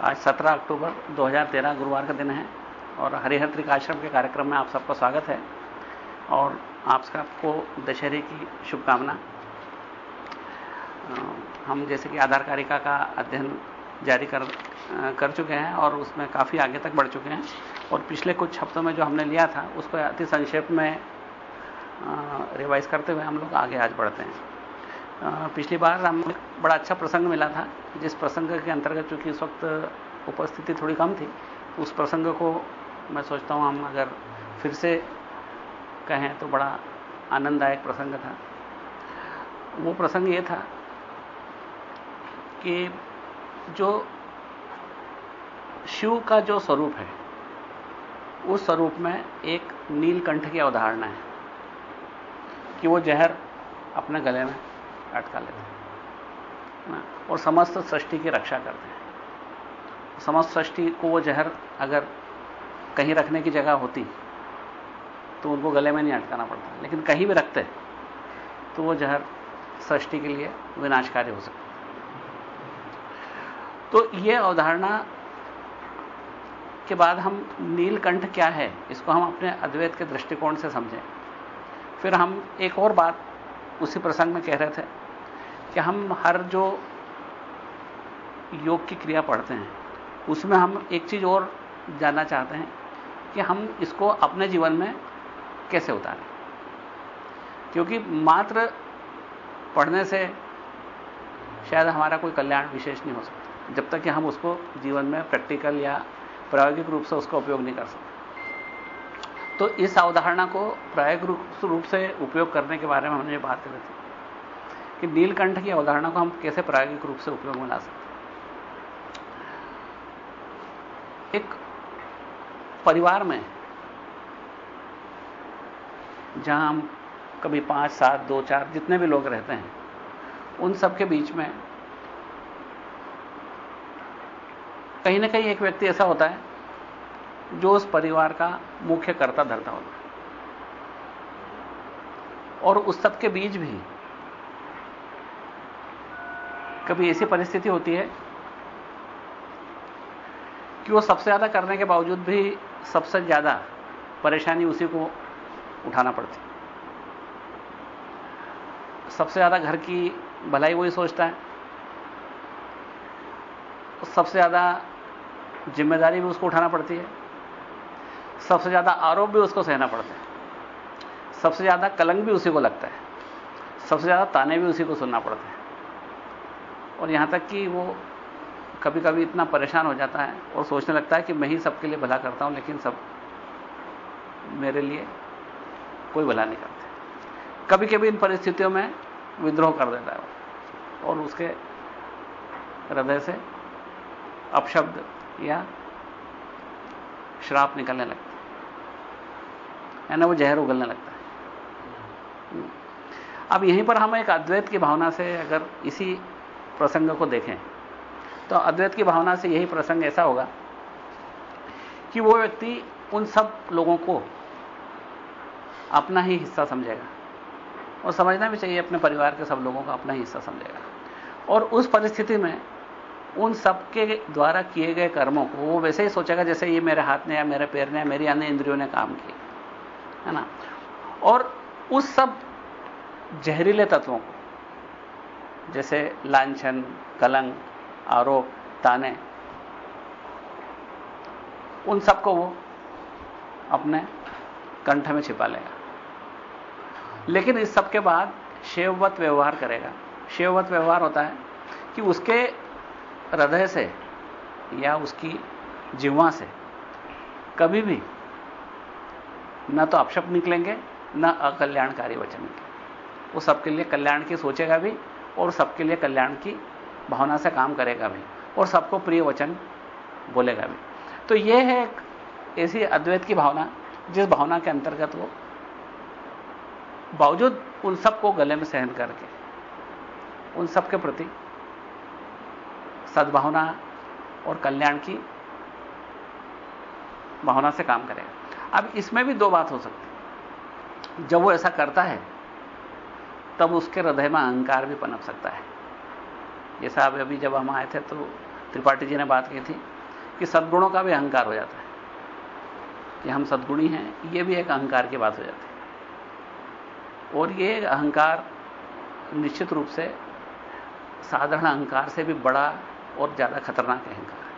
आज 17 अक्टूबर 2013 गुरुवार का दिन है और हरिहर त्रिकाश्रम के कार्यक्रम में आप सबका स्वागत है और आप सबको दशहरे की शुभकामना। हम जैसे कि आधार कारिका का अध्ययन जारी कर कर चुके हैं और उसमें काफ़ी आगे तक बढ़ चुके हैं और पिछले कुछ हफ्तों में जो हमने लिया था, उसको अति संक्षेप में रिवाइज करते हुए हम लोग आगे आज बढ़ते हैं। पिछली बार हम बड़ा अच्छा प्रसंग मिला था, जिस प्रसंग के अंतर्गत चूँकि इस वक्त उपस्थिति थोड़ी कम थी, उस प्रसंग को मैं सोचता हूँ हम अगर फिर से कहें तो बड़ा आनंददायक प्रसंग था। वो प्रसंग ये था कि जो शिव का जो स्वरूप है, उस स्वरूप में एक नीलकंठ की अवधारणा है कि वो जहर अपने गले में अटका लेते हैं। और समस्त सृष्टि की रक्षा करते हैं। समस्त सृष्टि को वो जहर अगर कहीं रखने की जगह होती तो उनको गले में नहीं अटकाना पड़ता। लेकिन कहीं भी रखते तो वो जहर सृष्टि के लिए विनाशकारी हो सकता तो ये अवधारणा के बाद हम नीलकंठ क्या है, इसको हम अपने अद्वैत के दृष्टिकोण से समझें। फिर हम एक और बात उसी प्रसंग में कह रहे थे कि हम हर जो योग की क्रिया पढ़ते हैं, उसमें हम एक चीज़ और जानना चाहते हैं कि हम इसको अपने जीवन में कैसे उतारें। क्योंकि मात्र पढ़ने से शायद हमारा कोई कल्याण विशेष नहीं हो सकता, जब तक कि हम उसको जीवन में प्रैक्टिकल या प्रायोगिक रूप से उसका उपयोग नहीं कर सकते। तो इस अवधारणा को प्रायोगिक रूप से उपयोग करने के बारे में हमने बात करी थी। कि नीलकंठ की अवधारणा को हम कैसे प्रायोगिक रूप से उपयोग में ला सकते एक परिवार में, जहाँ हम कभी पाँच, सात, दो, चार, जितने भी लोग रहते हैं, उन सबके बीच में कहीं ना कहीं एक व्यक्ति ऐसा होता है जो उस परिवार का मुख्य कर्ता धरता होता है। और उस सब के बीच भी कभी ऐसी परिस्थिति होती है कि वो सबसे ज़्यादा करने के बावजूद भी सबसे ज़्यादा परेशानी उसी को उठाना पड़ती सबसे ज़्यादा घर की भलाई वही सोचता है। सबसे ज़्यादा ज़िम्मेदारी भी उसको उठाना पड़ती है। सबसे ज़्यादा आरोप भी उसको सहना पड़ता है। सबसे ज़्यादा कलंक भी उसी को लगता है। सबसे ज़्यादा ताने भी उसी को सुनना पड़ता है। और यहाँ तक कि वो कभी कभी इतना परेशान हो जाता है और सोचने लगता है कि मैं ही सबके लिए भला करता हूँ, लेकिन सब मेरे लिए कोई भला नहीं करते। कभी कभी इन परिस्थितियों में विद्रोह कर देता है और उसके हृदय से अपशब्द या श्राप निकलने लगता है। ना वो जहर उगलने लगता है। अब यहीं पर हम एक अद्वैत की भावना से अगर इसी प्रसंग को देखें। तो अद्वैत की भावना से यही प्रसंग ऐसा होगा कि वो व्यक्ति उन सब लोगों को अपना ही हिस्सा समझेगा। और समझना भी चाहिए अपने परिवार के सब लोगों का अपना ही हिस्सा समझेगा। और उस परिस्थिति में उन सबके द्वारा किए गए कर्मों को वो वैसे ही सोचेगा जैसे ये मेरे हाथ ने या मेरे पैर ने या मेरी अन्य इंद्रियों ने काम किया है ना? और उस सब जहरीले तत्वों को जैसे लांछन, कलंक, आरोप, ताने, उन सबको वो अपने कंठ में छिपा लेगा। लेकिन इस सब के बाद शेववत व्यवहार करेगा। शेववत व्यवहार होता है कि उसके हृदय से या उसकी जीवा से कभी भी न तो अपशब्द निकलेंगे, न अकल्याणकारी वचन निकलेंगे। वो सबके लिए कल्याण की सोचेगा भी और सबके लिए कल्याण की भावना से काम करेगा भी, और सबको प्रिय वचन बोलेगा भी। तो यह है एक ऐसी अद्वैत की भावना, जिस भावना के अंतर्गत वो बावजूद उन सबको गले में सहन करके, उन सबके प्रति सद्भावना और कल्याण की भावना से काम करेगा। अब इसमें भी दो बात हो सकती जब वो ऐसा करता है तब उसके हृदय में अहंकार भी पनप सकता है। जैसा अब अभी जब हम आए थे तो त्रिपाठी जी ने बात की थी कि सद्गुणों का भी अहंकार हो जाता है। कि हम सद्गुणी हैं यह भी एक अहंकार की बात हो जाती है। और ये अहंकार निश्चित रूप से साधारण अहंकार से भी बड़ा और ज़्यादा खतरनाक अहंकार है।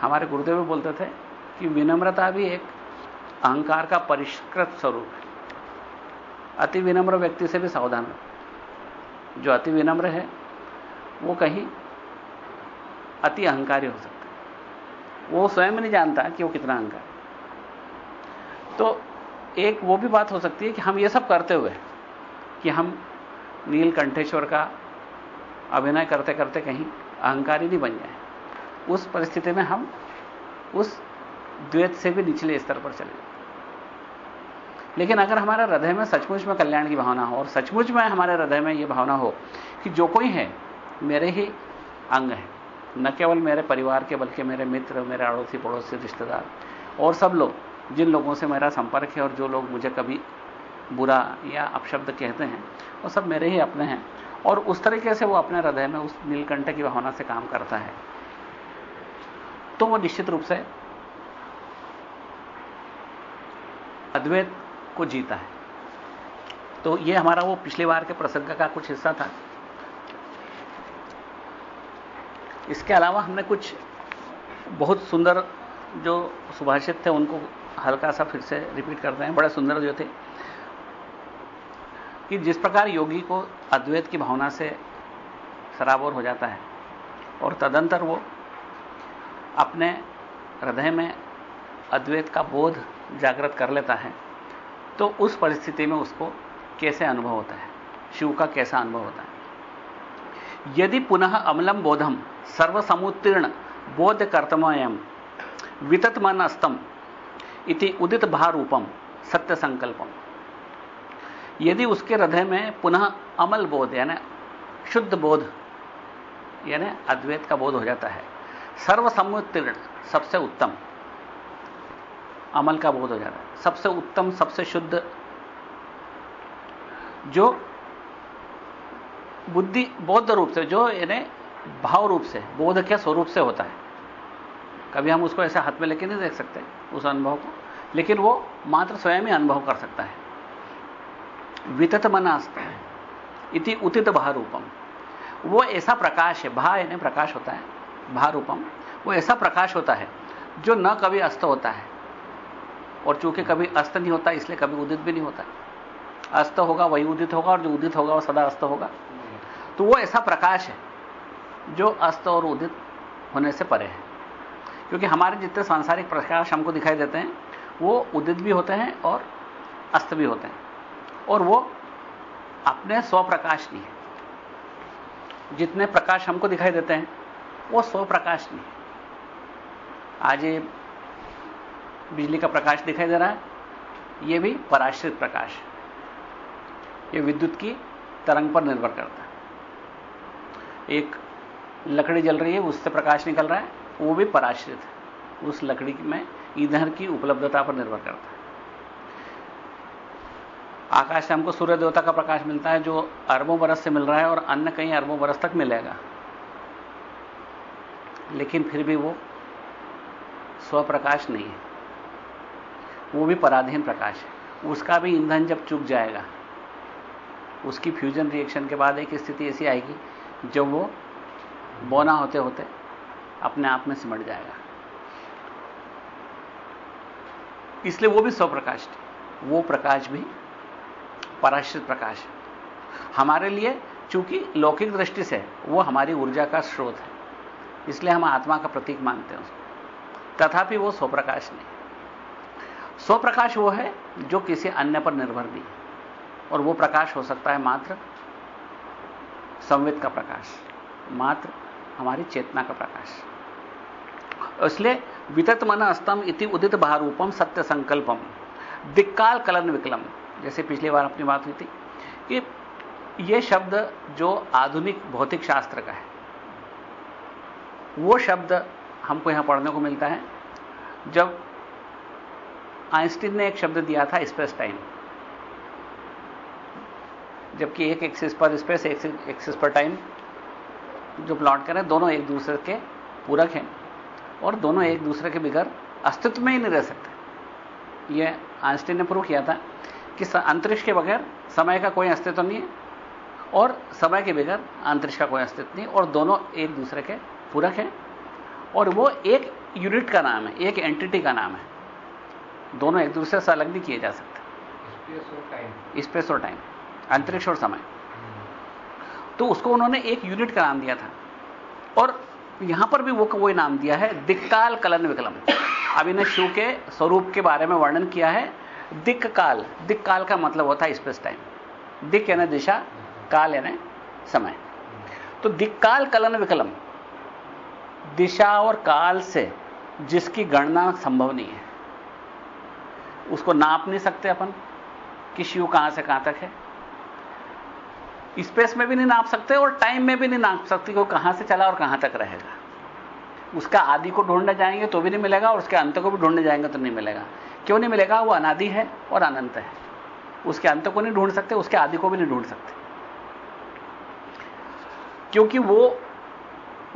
हमारे गुरुदेव भी बोलते थे कि विनम्रता भी एक अहंकार का परिष्कृत स्वरूप है। अति विनम्र व्यक्ति से भी सावधान रहो जो अति विनम्र है, वो कहीं अति अहंकारी हो सकता है। वो स्वयं नहीं जानता कि वो कितना अहंकार तो एक वो भी बात हो सकती है कि हम ये सब करते हुए, कि हम नीलकंठेश्वर का अभिनय करते करते कहीं अहंकारी नहीं बन जाए। उस परिस्थिति में हम उस द्वैत से भी निचले स्तर पर चले जाए। लेकिन अगर हमारे हृदय में सचमुच में कल्याण की भावना हो और सचमुच में हमारे हृदय में यह भावना हो कि जो कोई है, मेरे ही अंग है, न केवल मेरे परिवार के बल्कि मेरे मित्र, मेरे अड़ोसी पड़ोसी, रिश्तेदार और सब लोग, जिन लोगों से मेरा संपर्क है और जो लोग मुझे कभी बुरा या अपशब्द कहते हैं, वो सब मेरे ही अपने हैं और उस तरीके से वो अपने हृदय में उस नीलकंठ की भावना से काम करता है। तो वो निश्चित रूप से अद्वैत को जीता है। तो ये हमारा वो पिछली बार के प्रसंग का कुछ हिस्सा था। इसके अलावा हमने कुछ बहुत सुंदर जो सुभाषित थे, उनको हल्का सा फिर से रिपीट करते हैं। बड़े सुंदर जो थे कि जिस प्रकार योगी को अद्वैत की भावना से सराबोर हो जाता है और तदंतर वो अपने हृदय में अद्वैत का बोध जागृत कर लेता है। तो उस परिस्थिति में उसको कैसे अनुभव होता है? शिव का कैसा अनुभव होता है? यदि पुनः अमलम बोधम सर्वसमुत्तीर्ण बोध कर्तमयम वितत मन अस्तम इति उदित भारूपम सत्य संकल्पम यदि उसके हृदय में पुनः अमल बोध, यानी शुद्ध बोध, यानी अद्वैत का बोध हो जाता है, सर्वसमुत्तीर्ण सबसे उत्तम। अमल का बोध हो जाता है। सबसे उत्तम, सबसे शुद्ध जो बुद्धि बौद्ध रूप से, जो यानी भाव रूप से, बोध के स्वरूप से होता है। कभी हम उसको ऐसे हाथ में लेके नहीं देख सकते, उस अनुभव को। लेकिन वो मात्र स्वयं ही अनुभव कर सकता है। वितत मनास्त इति उतित भारूपम। वो ऐसा प्रकाश है, भा यानी प्रकाश होता है, भारूपम। वो ऐसा प्रकाश होता है, जो न कभी अस्त होता है। और चूँकि कभी अस्त नहीं होता, इसलिए कभी उदित भी नहीं होता। अस्त होगा, वही उदित होगा, और जो उदित होगा, वो सदा अस्त होगा। तो वो ऐसा प्रकाश है, जो अस्त और उदित होने से परे है। क्योंकि हमारे जितने सांसारिक प्रकाश हमको दिखाई देते हैं, वो उदित भी होते हैं और अस्त भी होते हैं। और वो अपने स्वप्रकाश नहीं है। जितने प्रकाश हमको दिखाई देते हैं, वो स्वप्रकाश नहीं है। आज ये बिजली का प्रकाश दिखाई दे रहा है, ये भी पराश्रित प्रकाश। है ये विद्युत की तरंग पर निर्भर करता है। एक लकड़ी जल रही है, उससे प्रकाश निकल रहा है, वो भी पराश्रित है। उस लकड़ी में ईंधन की उपलब्धता पर निर्भर करता है। आकाश से हमको सूर्य देवता का प्रकाश मिलता है, जो अरबों बरस से मिल रहा है और अन्य कहीं अरबों बरस तक मिलेगा। लेकिन फिर भी वो स्वप्रकाश नहीं है। वो भी पराधीन प्रकाश है। उसका भी ईंधन जब चुक जाएगा, उसकी फ्यूजन रिएक्शन के बाद एक स्थिति ऐसी आएगी, जब वो बोना होते होते अपने आप में सिमट जाएगा। इसलिए वो भी स्वप्रकाश वो प्रकाश भी पराश्रित प्रकाश है। हमारे लिए चूँकि लौकिक दृष्टि से वो हमारी ऊर्जा का स्रोत है, इसलिए हम आत्मा का प्रतीक मानते हैं उसको। तथापि वो स्वप्रकाश नहीं। स्वप्रकाश वो है जो किसी अन्य पर निर्भर नहीं और वो प्रकाश हो सकता है मात्र संवित का प्रकाश, मात्र हमारी चेतना का प्रकाश। इसलिए वितत मन अस्तम इति उदित भारूपम सत्य संकल्पम। दिक्काल कलन विकलम। जैसे पिछली बार अपनी बात हुई थी कि यह शब्द जो आधुनिक भौतिक शास्त्र का है, वो शब्द हमको यहाँ पढ़ने को मिलता है। जब आइंस्टीन ने एक शब्द दिया था स्पेस टाइम। जबकि एक एक्सिस पर स्पेस, एक एक्सिस पर टाइम, जो प्लॉट करें, दोनों एक दूसरे के पूरक हैं और दोनों एक दूसरे के बिगड़ अस्तित्व में ही नहीं रह सकते। यह आइंस्टीन ने प्रूव किया था कि अंतरिक्ष के बगैर समय का कोई अस्तित्व नहीं है और समय के बगैर अंतरिक्ष का कोई अस्तित्व नहीं और दोनों एक दूसरे के पूरक हैं और वो एक यूनिट का नाम है, एक एंटिटी का नाम है। दोनों एक दूसरे से अलग नहीं किए जा सकते। स्पेस और टाइम। अंतरिक्ष और समय। तो उसको उन्होंने एक यूनिट का नाम दिया था। और यहाँ पर भी वो वही नाम दिया है दिक्काल कलन विकलम। अभी ने शिव के स्वरूप के बारे में वर्णन किया है। दिक् काल दिक् काल का मतलब होता है स्पेस टाइम। दिक यानी दिशा काल यानी समय। तो दिक्काल कलन विकलम दिशा और काल से जिसकी गणना संभव नहीं है। उसको नाप नहीं सकते अपन। कि शिव कहाँ से कहाँ तक है। स्पेस में भी नहीं नाप सकते और टाइम में भी नहीं नाप सकते कि वो कहाँ से चला और कहाँ तक रहेगा। उसका आदि को ढूँढने जाएँगे तो भी नहीं मिलेगा और उसके अंत को भी ढूँढने जाएँगे तो नहीं मिलेगा। क्यों नहीं मिलेगा? वो अनादि है और अनंत है। उसके अंत को नहीं ढूंढ सकते, उसके आदि को भी नहीं ढूंढ सकते। क्योंकि वो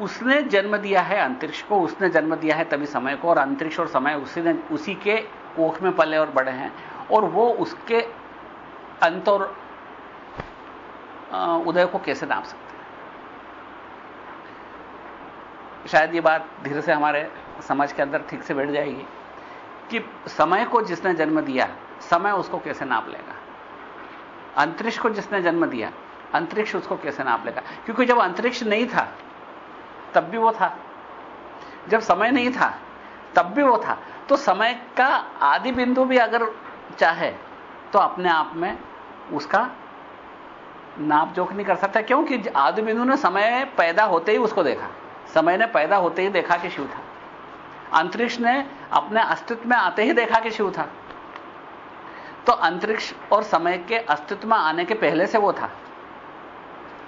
उसने जन्म दिया है अंतरिक्ष को, उसने जन्म दिया है तभी समय को और अंतरिक्ष और समय उसी ने, उसी के कोख में पले और बड़े हैं, और वो उसके अंत और उदय को कैसे नाप सकते हैं? शायद ये बात धीरे से हमारे समाज के अंदर ठीक से बैठ जाएगी कि समय को जिसने जन्म दिया, समय उसको कैसे नाप लेगा? अंतरिक्ष को जिसने जन्म दिया, अंतरिक्ष उसको कैसे नाप लेगा? क्योंकि जब अंतरिक्ष नहीं था, तब भी वो था। जब समय नहीं था, तब भी वो था। तो समय का आदि बिंदु भी अगर चाहे तो अपने आप में उसका नाप जोख नहीं कर सकता, क्योंकि आदि बिंदु ने समय पैदा होते ही उसको देखा। समय ने पैदा होते ही देखा कि शिव था। अंतरिक्ष ने अपने अस्तित्व में आते ही देखा कि शिव था। तो अंतरिक्ष और समय के अस्तित्व में आने के पहले से वो था।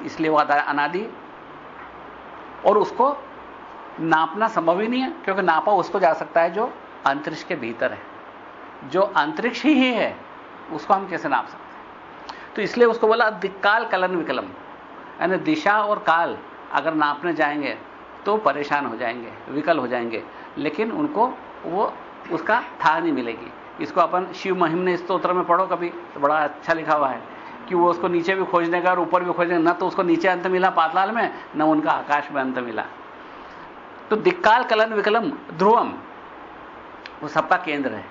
इसलिए वो अनादि और उसको नापना संभव ही नहीं है, क्योंकि नापा उसको जा सकता है जो अंतरिक्ष के भीतर है। जो अंतरिक्ष ही है उसको हम कैसे नाप सकते हैं? तो इसलिए उसको बोला दिक्काल कलन विकलम। यानी दिशा और काल अगर नापने जाएँगे तो परेशान हो जाएँगे, विकल हो जाएँगे। लेकिन उनको वो, उसका था नहीं मिलेगी। इसको अपन शिव महिम ने स्त्रोत्र में पढ़ो कभी तो बड़ा अच्छा लिखा हुआ है कि वो उसको नीचे भी खोजने का और ऊपर भी खोजने न तो उसको नीचे अंत मिला पातलाल में, न उनका आकाश में अंत मिला। तो दिक्काल कलन विकलम ध्रुवम। वो सबका केंद्र है।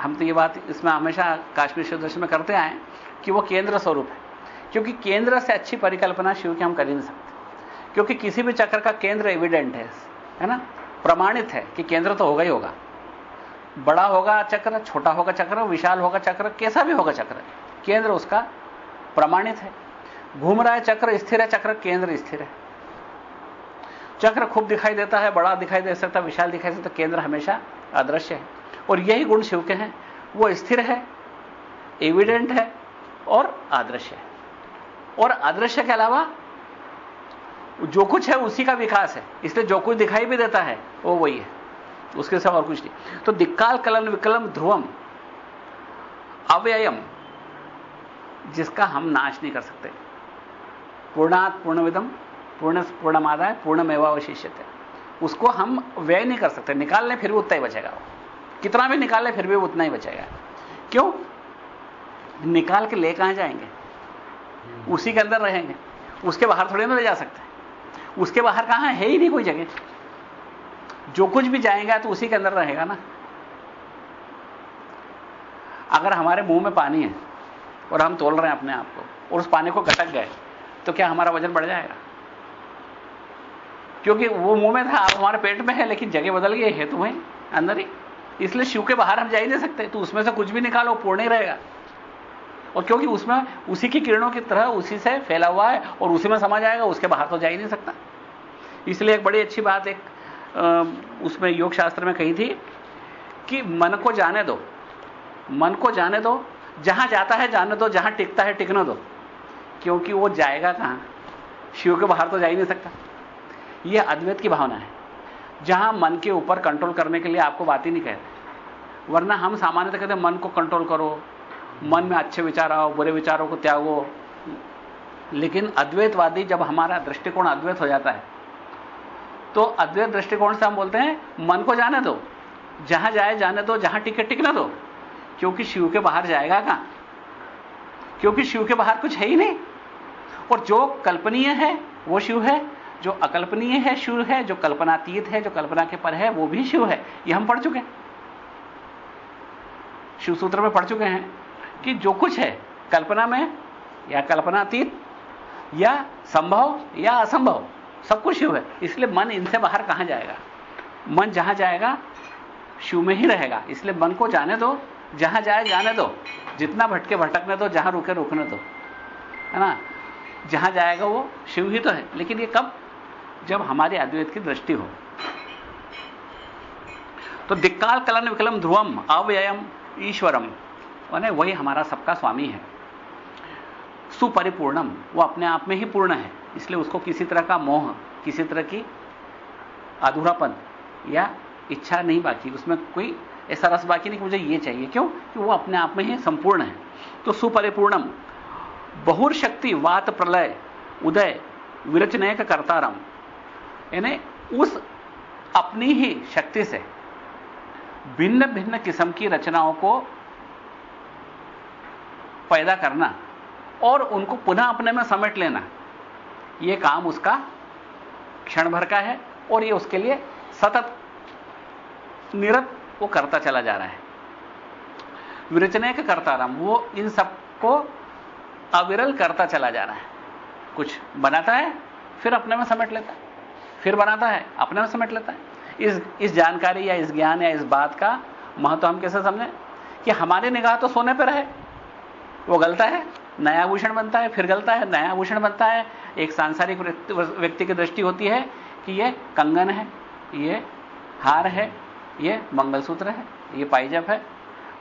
हम तो ये बात इसमें हमेशा काश्मीर शिव दर्शन में करते आए कि वो केंद्र स्वरूप है। क्योंकि केंद्र से अच्छी परिकल्पना शिव की हम कर ही नहीं सकते। क्योंकि किसी भी चक्र का केंद्र एविडेंट है है ना? प्रमाणित है कि केंद्र तो होगा ही होगा। बड़ा होगा चक्र, छोटा होगा चक्र, विशाल होगा चक्र, कैसा भी होगा चक्र, केंद्र उसका प्रमाणित है। घूम रहा है चक्र, स्थिर है, चक्र केंद्र स्थिर है। चक्र खूब दिखाई देता है, बड़ा दिखाई दे सकता है, विशाल दिखाई देता केंद्र हमेशा अदृश्य है। और यही गुण शिव के हैं। वो स्थिर है एविडेंट है और अदृश्य है। और अदृश्य के अलावा जो कुछ है, उसी का विकास है। इसलिए जो कुछ दिखाई भी देता है, वो वही है। उसके सिवा और कुछ नहीं। तो दिक्काल, कलन, विकलम, ध्रुवम, अव्ययम, जिसका हम नाश नहीं कर सकते। पूर्णात् पूर्णविदम पूर्ण पूर्णमादाय पूर्णमेवावशिष्य उसको हम व्यय नहीं कर सकते। निकाल लें फिर भी उतना ही बचेगा वो। कितना भी निकाल लें फिर भी उतना ही बचेगा। क्यों? निकाल के ले कहाँ जाएँगे? उसी के अंदर रहेंगे। उसके बाहर थोड़े ना ले जा सकते। उसके बाहर कहाँ है ही नहीं कोई जगह। जो कुछ भी जाएगा तो उसी के अंदर रहेगा ना। अगर हमारे मुँह में पानी है और हम तोल रहे हैं अपने आप को और उस पानी को घटक गए तो क्या हमारा वज़न बढ़ जाएगा? क्योंकि वो मुँह में था हमारे पेट में है, लेकिन जगह बदल गई, है अंदर ही। इसलिए शिव के बाहर हम जा ही नहीं सकते तो उसमें से कुछ भी निकालो, पूर्ण ही रहेगा। और क्योंकि उसमें उसी की किरणों की तरह उसी से फैला हुआ है, और उसी में समा जाएगा, उसके बाहर तो जा ही नहीं सकता। इसलिए एक बड़ी अच्छी बात, एक उसमें योग शास्त्र में कही थी कि मन को जाने दो। मन को जाने दो, जहाँ जाता है जाने दो, जहाँ टिकता है टिकने दो। क्योंकि वो जाएगा कहाँ? शिव के बाहर तो जा ही नहीं सकता। यह अद्वैत की भावना है। जहाँ मन के ऊपर कंट्रोल करने के लिए आपको बात ही नहीं कहते। वरना हम सामान्यतः कहते मन को कंट्रोल करो, मन में अच्छे विचार आओ, बुरे विचारों को त्यागो। लेकिन अद्वैतवादी जब हमारा दृष्टिकोण अद्वैत हो जाता है तो अद्वैत दृष्टिकोण से हम बोलते हैं, मन को जाने दो। जहाँ जाए, जाने दो, जहाँ टिके टिकने दो। क्योंकि शिव के बाहर जाएगा कहाँ? क्योंकि शिव के बाहर कुछ है ही नहीं। और जो कल्पनीय है, वो शिव है। जो अकल्पनीय है शिव है, जो कल्पनातीत है, जो कल्पना के पर है, वो भी शिव है। ये हम पढ़ चुके हैं। शिव सूत्र में पढ़ चुके हैं कि जो कुछ है, कल्पना में या कल्पनातीत, या संभव या असंभव, सब कुछ शिव है। इसलिए मन इनसे बाहर कहाँ जाएगा? मन जहाँ जाएगा, शिव में ही रहेगा। इसलिए मन को जाने दो, जहाँ जाए जाने दो। जितना भटके भटकने दो, जहाँ रुके रुकने दो। है ना? जहाँ जाएगा वो शिव ही तो है। लेकिन ये कब? जब हमारे अद्वैत की दृष्टि हो। तो दिक्काल कलन विकलम ध्रुवम अव्ययम ईश्वरम। माने वही हमारा सबका स्वामी है। सुपरिपूर्णम, वो अपने आप में ही पूर्ण है। इसलिए उसको किसी तरह का मोह, किसी तरह की अधूरापन या इच्छा नहीं बाकी। उसमें कोई ऐसा रस बाकी नहीं कि मुझे ये चाहिए। क्यों? कि वो अपने आप में ही संपूर्ण है। तो सुपरिपूर्णम बहुर शक्ति वात प्रलय, उदय विरचनय का करतारम। यानी उस अपनी ही शक्ति से भिन्न भिन्न किस्म की रचनाओं को पैदा करना और उनको पुनः अपने में समेट लेना। यह काम उसका क्षण भर का है और यह उसके लिए सतत निरत वो करता चला जा रहा है। विरचने का करता रहा वो इन सबको अविरल करता चला जा रहा है। कुछ बनाता है, फिर अपने में समेट लेता है। फिर बनाता है, अपने में समेट लेता है। इस इस जानकारी या इस ज्ञान या इस बात का महत्व हम कैसे समझें? कि हमारी निगाह तो सोने पर रहे। वो गलता है, नया आभूषण बनता है, फिर गलता है, नया आभूषण बनता है। एक सांसारिक व्यक्ति की दृष्टि होती है कि ये कंगन है, ये हार है, ये मंगलसूत्र है, ये पाइजप है।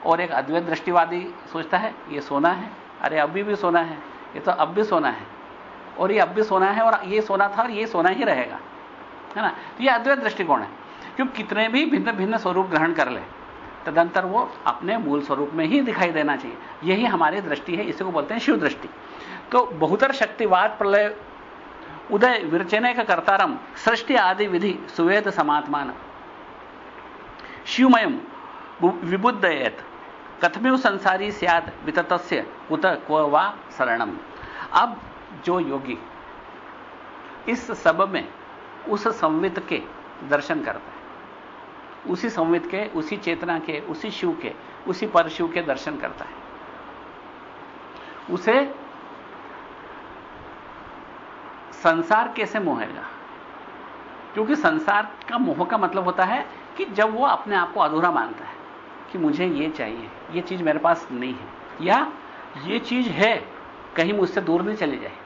और एक अद्वैत दृष्टिवादी सोचता है, ये सोना है। अरे अभी भी सोना है, ये तो अब भी सोना है। और ये अब भी सोना है और ये सोना था और ये सोना ही रहेगा। है ना? तो ये अद्वैत दृष्टिकोण है। क्योंकि कितने भी भिन्न भिन्न स्वरूप ग्रहण कर ले, तदंतर वो अपने मूल स्वरूप में ही दिखाई देना चाहिए। यही हमारी दृष्टि है, इसी को बोलते हैं शिव दृष्टि। तो बहुतर शक्तिवाद प्रलय, उदय विरचने का कर्तारम, सृष्टि आदि विधि, सुवेद समात्मान, शिवमयम विबुद्धयत, कथमेव संसारी सियाद विततस्य, उत क्व वा शरणम। अब जो योगी, इस सब में उस संवित के दर्शन करता है। उसी संवित के, उसी चेतना के, उसी शिव के, उसी परशिव के दर्शन करता है। उसे संसार कैसे मोहेगा? क्योंकि संसार का मोह का मतलब होता है कि जब वो अपने आप को अधूरा मानता है कि मुझे ये चाहिए, ये चीज़ मेरे पास नहीं है, या ये चीज़ है, कहीं मुझसे दूर नहीं चली जाए।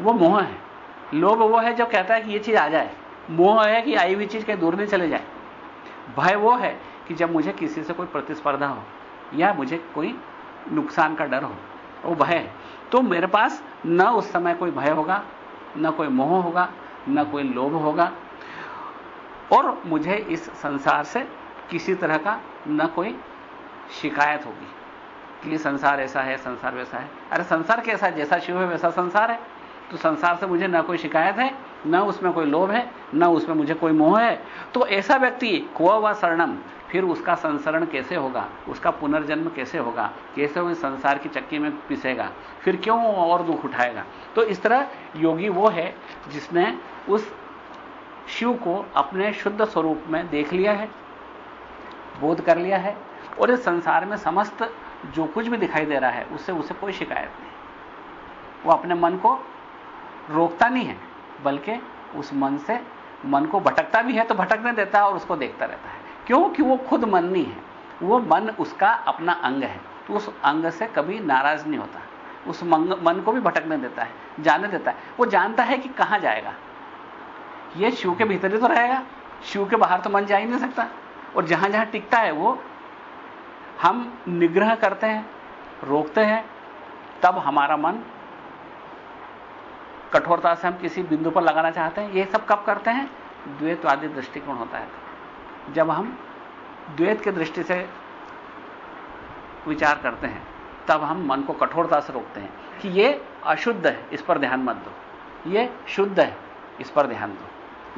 वो मोह है। लोभ वो है जो कहता है कि ये चीज़ आ जाए। मोह है कि आई हुई चीज़ कहीं दूर नहीं चले जाए। भय वो है कि जब मुझे किसी से कोई प्रतिस्पर्धा हो या मुझे कोई नुकसान का डर हो, वो भय है। तो मेरे पास न उस समय कोई भय होगा, न कोई मोह होगा, न कोई लोभ होगा। और मुझे इस संसार से किसी तरह का न कोई शिकायत होगी कि ये संसार ऐसा है, संसार वैसा है। अरे संसार कैसा जैसा शिव है वैसा संसार है। तो संसार से मुझे न कोई शिकायत है, न उसमें कोई लोभ है, न उसमें मुझे कोई मोह है। तो ऐसा व्यक्ति कुआ व शरणम फिर उसका संसरण कैसे होगा? उसका पुनर्जन्म कैसे होगा? कैसे वो संसार की चक्की में पिसेगा? फिर क्यों और दुख उठाएगा? तो इस तरह योगी वो है जिसने उस शिव को अपने शुद्ध स्वरूप में देख लिया है, बोध कर लिया है, और इस संसार में समस्त जो कुछ भी दिखाई दे रहा है, उससे उसे कोई शिकायत नहीं। वो अपने मन को रोकता नहीं है, बल्कि उस मन से, मन को भटकता भी है तो भटकने देता है और उसको देखता रहता है। क्योंकि वो खुद मन नहीं है, वो मन उसका अपना अंग है तो उस अंग से कभी नाराज़ नहीं होता। उस मन को भी भटकने देता है, जाने देता है। वो जानता है कि कहाँ जाएगा। ये शिव के भीतर ही तो रहेगा, शिव के बाहर तो मन जा ही नहीं सकता। और जहाँ जहाँ टिकता है वो, हम निग्रह करते हैं, रोकते हैं, तब हमारा मन कठोरता से हम किसी बिंदु पर लगाना चाहते हैं, ये सब कब करते हैं? द्वैतवादी दृष्टिकोण होता है। जब हम द्वैत के दृष्टि से विचार करते हैं, तब हम मन को कठोरता से रोकते हैं कि ये अशुद्ध है, इस पर ध्यान मत दो। ये शुद्ध है, इस पर ध्यान दो।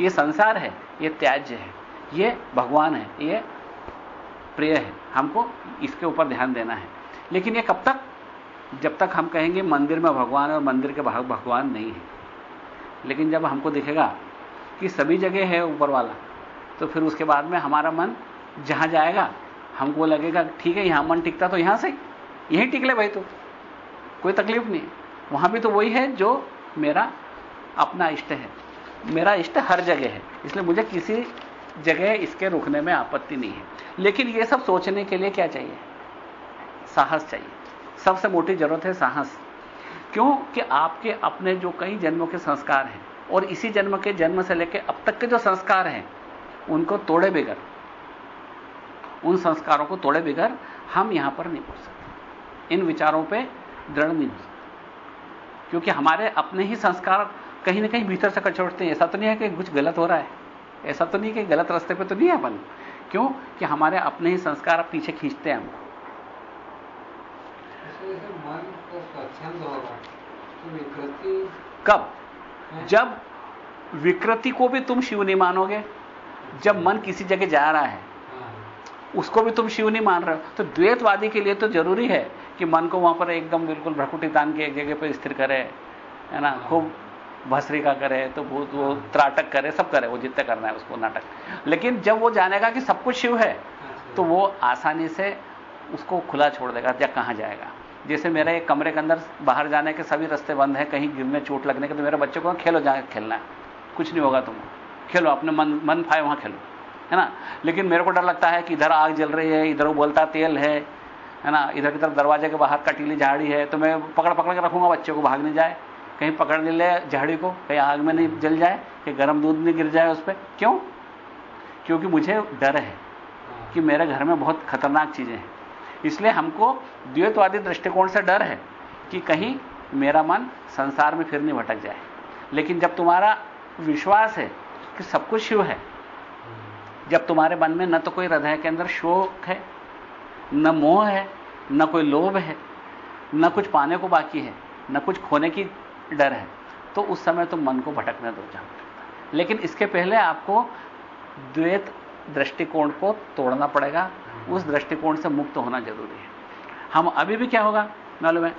ये संसार है, ये त्याज्य है। ये भगवान है, ये प्रिय है। हमको इसके ऊपर ध्यान देना है। लेकिन ये कब तक जब तक हम कहेंगे मंदिर में भगवान और मंदिर के बाहर भगवान नहीं है। लेकिन जब हमको दिखेगा कि सभी जगह है ऊपर वाला तो फिर उसके बाद में हमारा मन जहाँ जाएगा, हमको लगेगा, ठीक है, यहाँ मन टिकता तो यहाँ से यहीं टिक ले भाई तो। कोई तकलीफ़ नहीं। वहाँ भी तो वही है जो मेरा अपना इष्ट है। मेरा इष्ट हर जगह है। इसलिए मुझे किसी जगह इसके रुकने में आपत्ति नहीं है। लेकिन ये सब सोचने के लिए क्या चाहिए? साहस चाहिए। सबसे मोटी ज़रूरत है साहस। क्यों? कि आपके अपने जो कई जन्मों के संस्कार हैं, और इसी जन्म के जन्म से लेकर अब तक के जो संस्कार हैं, उनको तोड़े बिगर, उन संस्कारों को तोड़े बिगर हम यहाँ पर नहीं पहुँच सकते। इन विचारों पे दृढ़ नहीं हो सकते। क्योंकि हमारे अपने ही संस्कार कहीं ना कहीं भीतर से कचोटते हैं। ऐसा तो नहीं है कि कुछ गलत हो रहा है। ऐसा तो नहीं कि गलत रास्ते पे तो नहीं है अपन। क्यों? कि हमारे अपने ही संस्कार पीछे खींचते हैं हमको। कब? जब विकृति को भी तुम शिव नहीं मानोगे जब मन किसी जगह जा रहा है उसको भी तुम शिव नहीं मान रहे हो तो द्वैतवादी के लिए तो ज़रूरी है कि मन को वहाँ पर एकदम बिल्कुल भ्रकुटी तान के एक जगह पर स्थिर करे है ना? खूब भस्रिका करे तो वो वो त्राटक करे सब करे वो जितने करना है उसको नाटक। लेकिन जब वो जानेगा कि सब कुछ शिव है तो वो आसानी से उसको खुला छोड़ देगा या कहाँ जाएगा? जैसे मेरे एक कमरे के अंदर बाहर जाने के सभी रास्ते बंद हैं, कहीं गिरने चोट लगने के तो मेरे बच्चे को खेलो जाए खेलना है। कुछ नहीं होगा तुम। खेलो, अपने मन मन फाए वहाँ खेलो। है ना? लेकिन मेरे को डर लगता है कि इधर आग जल रही है, इधर वो बोलता तेल है है ना? इधर की तरफ़ दरवाजे के बाहर कटीली झाड़ी है तो मैं पकड़ पकड़ के रखूँगा बच्चे को भाग नहीं जाए। कहीं पकड़ नहीं ले झाड़ी को, कहीं आग में नहीं जल जाए कि गर्म दूध नहीं गिर जाए उस पर क्यों? क्योंकि मुझे डर है कि मेरे घर में बहुत खतरनाक चीज़ें हैं। इसलिए हमको द्वैतवादी दृष्टिकोण से डर है कि कहीं मेरा मन संसार में फिर नहीं भटक जाए। लेकिन जब तुम्हारा विश्वास है कि सब कुछ शिव है, जब तुम्हारे मन में न तो कोई हृदय के अंदर शोक है, न मोह है, न कोई लोभ है, न कुछ पाने को बाकी है, न कुछ खोने की डर है तो उस समय तुम मन को भटकने दो जहाँ लेकिन इसके पहले आपको द्वैत दृष्टिकोण को तोड़ना पड़ेगा उस दृष्टिकोण से मुक्त होना ज़रूरी है। हम अभी भी क्या होगा? मालूम है?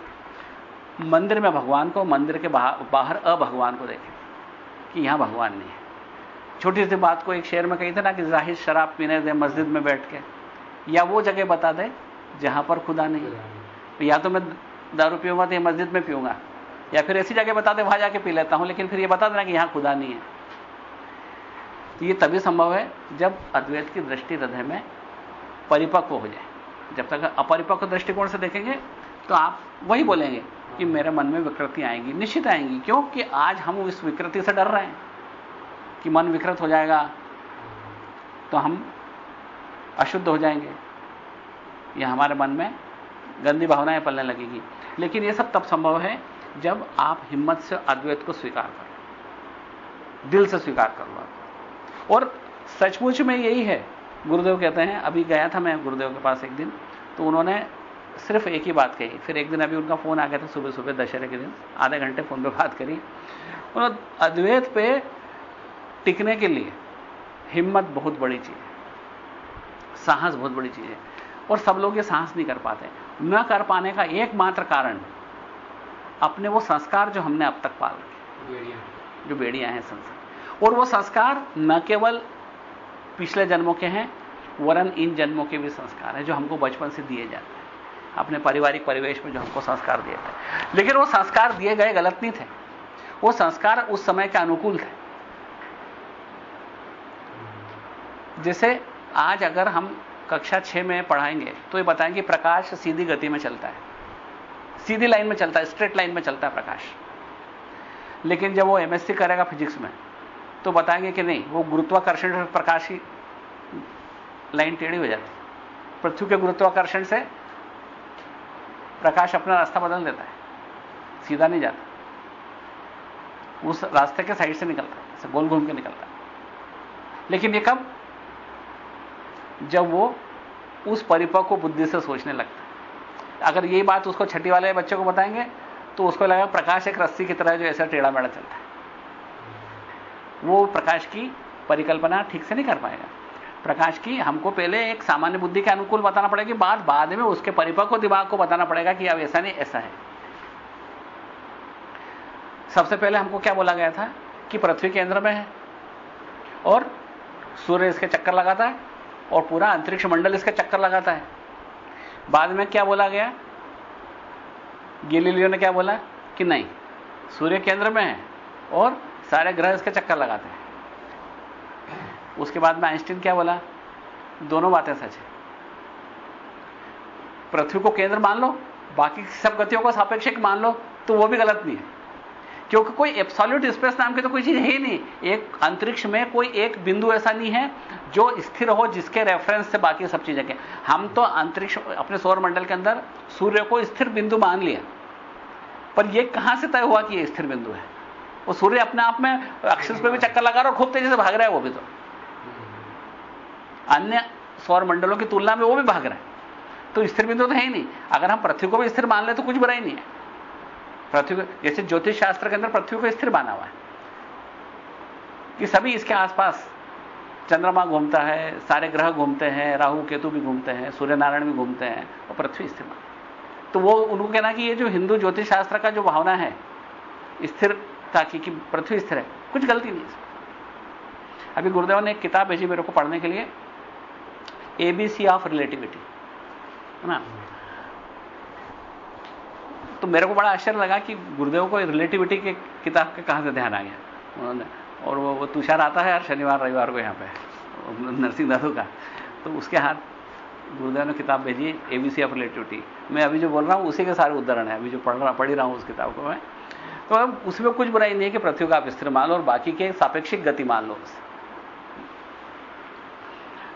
मंदिर में भगवान को मंदिर के बाहर, अभगवान को देखें कि यहाँ भगवान नहीं है। छोटी सी बात को एक शेर में कही थे ना कि ज़ाहिर शराब पीने दे मस्जिद में बैठ के या वो जगह बता दे जहाँ पर खुदा नहीं तो या तो मैं दारू पीऊँगा तो मस्जिद में पीऊँगा या फिर ऐसी जगह बता दे वहाँ जाके पी लेता हूँ लेकिन फिर ये बता देना कि यहाँ खुदा नहीं है। तो ये तभी संभव है जब अद्वैत की दृष्टि हृदय में परिपक्व हो जाए। जब तक अपरिपक्व दृष्टिकोण से देखेंगे तो आप वही बोलेंगे कि मेरे मन में विकृति आएँगी, निश्चित आएँगी। क्योंकि आज हम इस विकृति से डर रहे हैं कि मन विकृत हो जाएगा तो हम अशुद्ध हो जाएँगे। या हमारे मन में गंदी भावनाएँ पलने लगेगी। लेकिन यह सब तब संभव है जब आप हिम्मत से अद्वैत को स्वीकार करो। दिल से स्वीकार करो और सचमुच में यही है गुरुदेव कहते हैं अभी गया था मैं गुरुदेव के पास एक दिन। तो उन्होंने सिर्फ़ एक ही बात कही। फिर एक दिन अभी उनका फ़ोन आ गया था सुबह सुबह दशहरे के दिन। आधे घंटे फ़ोन पे बात करी। उन्होंने अद्वैत पे टिकने के लिए हिम्मत बहुत बड़ी चीज़ है। साहस बहुत बड़ी चीज़ है। और सब लोग ये साहस नहीं कर पाते। न कर पाने का एकमात्र कारण अपने वो संस्कार जो हमने अब तक पाल रखे जो बेड़ियाँ हैं संस्कार। और वो संस्कार न केवल पिछले जन्मों के हैं, वरन इन जन्मों के भी संस्कार हैं, जो हमको बचपन से दिए जाते हैं। अपने पारिवारिक परिवेश में जो हमको संस्कार दिए थे लेकिन वो संस्कार दिए गए गलत नहीं थे। वो संस्कार उस समय के अनुकूल थे। जैसे आज अगर हम कक्षा छह में पढ़ाएँगे तो ये बताएँगे प्रकाश सीधी गति में चलता है। सीधी लाइन में चलता है, स्ट्रेट लाइन में चलता है प्रकाश। लेकिन जब वो एमएससी करेगा फिजिक्स में तो बताएँगे कि नहीं, वो गुरुत्वाकर्षण से प्रकाश की लाइन टेढ़ी हो जाती पृथ्वी के गुरुत्वाकर्षण से प्रकाश अपना रास्ता बदल देता है, सीधा नहीं जाता। उस रास्ते के साइड से निकलता है गोल घूम के निकलता है। लेकिन ये कब? जब वो उस परिपक्व बुद्धि से सोचने लगता है। अगर यही बात उसको छठी वाले बच्चे को बताएँगे तो उसको लगा प्रकाश एक रस्सी की तरह जो ऐसा टेढ़ा मेढ़ा चलता है। वो प्रकाश की परिकल्पना ठीक से नहीं कर पाएगा। प्रकाश की हमको पहले एक सामान्य बुद्धि के अनुकूल बताना पड़ेगा बात बाद में उसके परिपक्व दिमाग को बताना पड़ेगा कि अब ऐसा नहीं, ऐसा है। सबसे पहले हमको क्या बोला गया था कि पृथ्वी केंद्र में है और सूर्य इसके चक्कर लगाता है और पूरा अंतरिक्ष मंडल इसके चक्कर लगाता है। बाद में क्या बोला गया? गिलीलियो ने क्या बोला कि नहीं, सूर्य केंद्र में है और सारे ग्रह इसके चक्कर लगाते हैं। उसके बाद में आइंस्टीन क्या बोला? दोनों बातें सच है। पृथ्वी को केंद्र मान लो, बाकी सब गतियों को सापेक्षिक मान लो तो वो भी गलत नहीं है। क्योंकि कोई एब्सोल्यूट स्पेस नाम की तो कोई चीज़ है ही नहीं। एक अंतरिक्ष में कोई एक बिंदु ऐसा नहीं है जो स्थिर हो जिसके रेफरेंस से बाकी सब चीज़ें के हम तो अंतरिक्ष अपने सौर मंडल के अंदर सूर्य को स्थिर बिंदु मान लिया। पर यह कहाँ से तय हुआ कि यह स्थिर बिंदु है? वो सूर्य अपने आप में अक्षर पे भी चक्कर लगा रहा और खूब तेज़ी से भाग रहा है वो भी तो। अन्य सौर मंडलों की तुलना में वो भी भाग रहा है। तो स्थिर बिंदु तो है ही नहीं। अगर हम पृथ्वी को भी स्थिर मान ले तो कुछ बुरा ही नहीं है। पृथ्वी को जैसे ज्योतिष शास्त्र के अंदर पृथ्वी को स्थिर माना हुआ है। कि सभी इसके आसपास चंद्रमा घूमता है, सारे ग्रह घूमते हैं, राहु, केतु भी घूमते हैं सूर्य नारायण भी घूमते हैं और पृथ्वी स्थिर तो वो उनको कहना कि ये जो हिंदू ज्योतिष शास्त्र का जो भावना है स्थिरता की कि पृथ्वी स्थिर है। कुछ गलती नहीं अभी गुरुदेव ने एक किताब भेजी मेरे को पढ़ने के लिए। एबीसी ऑफ़ रिलेटिविटी है ना? तो मेरे को बड़ा आश्चर्य लगा कि गुरुदेव को रिलेटिविटी के किताब के कहाँ से ध्यान आ गया? उन्होंने और वो, वो तुषार आता है हर शनिवार रविवार को यहाँ पे नरसिंह दादू का। तो उसके हाथ गुरुदेव ने किताब भेजी एबीसी ऑफ़ रिलेटिविटी मैं अभी जो बोल रहा हूँ उसी के सारे उदाहरण है। अभी जो पढ़ रहा पढ़ रहा हूँ उस किताब को मैं। तो अब उसमें कुछ बुराई नहीं है कि पृथ्वी का आप स्थिर मान लो और बाकी के सापेक्षिक गति मान लो उसे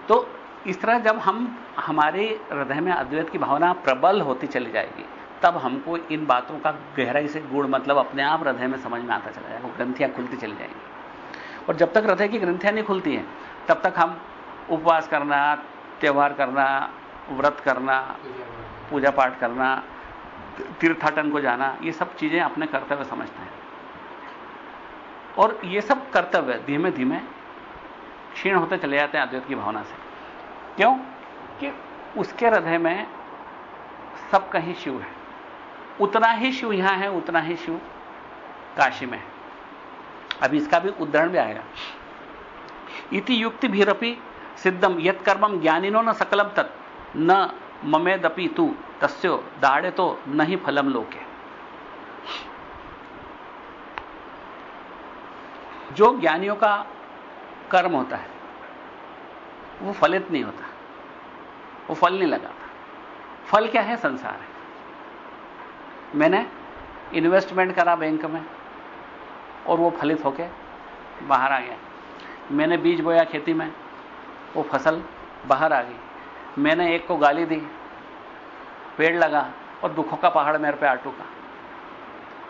तो इस तरह जब हम, हमारे हृदय में अद्वैत की भावना प्रबल होती चली जाएगी, तब हमको इन बातों का गहराई से गुण मतलब अपने आप हृदय में समझ में आता चला जाएगा ग्रंथियाँ खुलती चली जाएँगी। और जब तक हृदय की ग्रंथियाँ नहीं खुलती हैं, तब तक हम उपवास करना, त्यौहार करना, व्रत करना, पूजा पाठ करना तीर्थाटन को जाना, ये सब चीज़ें अपने कर्तव्य समझते हैं। और ये सब कर्तव्य धीमे धीमे क्षीण होते चले जाते हैं अद्वैत की भावना से। क्यों? कि उसके हृदय में सब कहीं शिव है। उतना ही शिव यहाँ है, उतना ही शिव काशी में है। अभी इसका भी उदाहरण भी आएगा। इति युक्ति भीरपि सिद्धम यत कर्मम ज्ञानिनो न सकलम तत्, न ममेदपि तू तस्यो दाड़े तो नहीं फलम लोके। जो ज्ञानियों का कर्म होता है, वो फलित नहीं होता। वो फल नहीं लगाता। फल क्या है? संसार है। मैंने इन्वेस्टमेंट करा बैंक में, और वो फलित होके बाहर आ गया। मैंने बीज बोया खेती में, वो फ़सल बाहर आ गई। मैंने एक को गाली दी, पेड़ लगा और दुखों का पहाड़ मेरे पे आ टूका।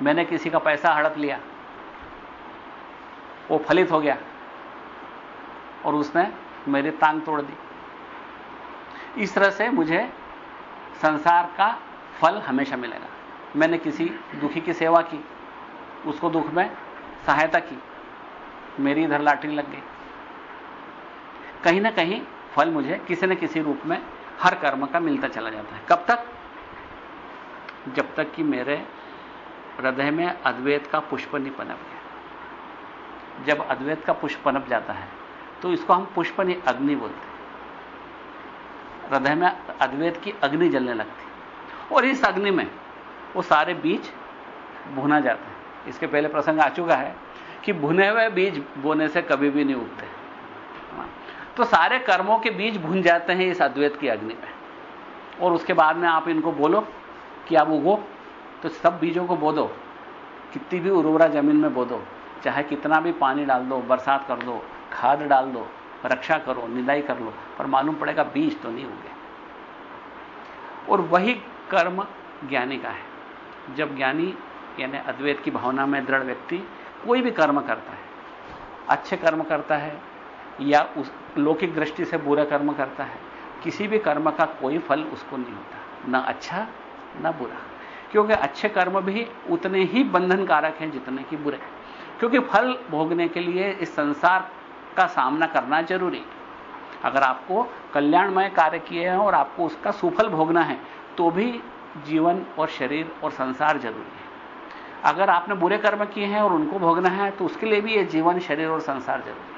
मैंने किसी का पैसा हड़प लिया, वो फलित हो गया और उसने मेरी तांग तोड़ दी। इस तरह से मुझे संसार का फल हमेशा मिलेगा। मैंने किसी दुखी की सेवा की, उसको दुख में सहायता की, मेरी इधर लाटरी लग गई। कहीं ना कहीं फल मुझे किसी न किसी रूप में हर कर्म का मिलता चला जाता है। कब तक? जब तक कि मेरे हृदय में अद्वैत का पुष्प नहीं पनप गया। जब अद्वैत का पुष्प पनप जाता है तो इसको हम पुष्प नहीं, अग्नि बोलते हृदय में अद्वैत की अग्नि जलने लगती और इस अग्नि में वो सारे बीज भुना जाते हैं। इसके पहले प्रसंग आ चुका है कि भुने हुए बीज बोने से कभी भी नहीं उगते। तो सारे कर्मों के बीज भून जाते हैं इस अद्वैत की अग्नि में। और उसके बाद में आप इनको बोलो कि आप उगो तो सब बीजों को बो दो कितनी भी उर्वरा ज़मीन में बो दो चाहे कितना भी पानी डाल दो, बरसात कर दो, खाद डाल दो, रक्षा करो, निदाई कर लो, पर मालूम पड़ेगा बीज तो नहीं होंगे और वही कर्म ज्ञानी का है। जब ज्ञानी, यानी अद्वैत की भावना में दृढ़ व्यक्ति कोई भी कर्म करता है, अच्छे कर्म करता है या उस लौकिक दृष्टि से बुरा कर्म करता है, किसी भी कर्म का कोई फल उसको नहीं होता, ना अच्छा ना बुरा। क्योंकि अच्छे कर्म भी उतने ही बंधनकारक हैं जितने कि बुरे। क्योंकि फल भोगने के लिए इस संसार का सामना करना ज़रूरी है। अगर आपको कल्याणमय कार्य किए हैं और आपको उसका सुफल भोगना है तो भी जीवन और शरीर और संसार ज़रूरी है। अगर आपने बुरे कर्म किए हैं और उनको भोगना है तो उसके लिए भी ये जीवन, शरीर और संसार ज़रूरी है।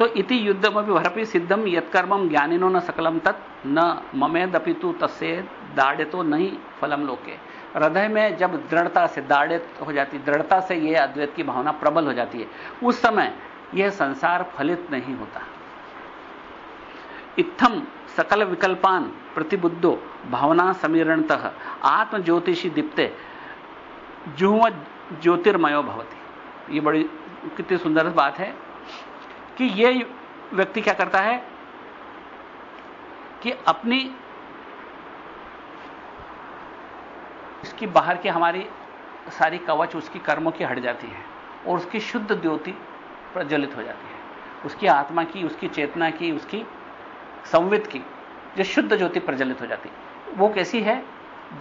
तो इति युद्धम अभी भरपी सिद्धम यत्कर्मम ज्ञानिनो न सकलम तत्, न ममेदपितु तस्से दाड़े तो नहीं फलम लोके। हृदय में जब दृढ़ता से दाड़ित हो जाती, दृढ़ता से यह अद्वैत की भावना प्रबल हो जाती है, उस समय यह संसार फलित नहीं होता। इत्थम सकल विकल्पान प्रतिबुद्धो भावना समीरणत आत्म ज्योतिषी दीप्ते जुह ज्योतिर्मयो भवती। ये बड़ी, कितनी सुंदर बात है। कि ये व्यक्ति क्या करता है कि अपनी इसकी बाहर की हमारी सारी कवच उसकी कर्मों की हट जाती है और उसकी शुद्ध ज्योति प्रज्वलित हो जाती है। उसकी आत्मा की, उसकी चेतना की, उसकी संवित की जो शुद्ध ज्योति प्रज्वलित हो जाती है। वो कैसी है?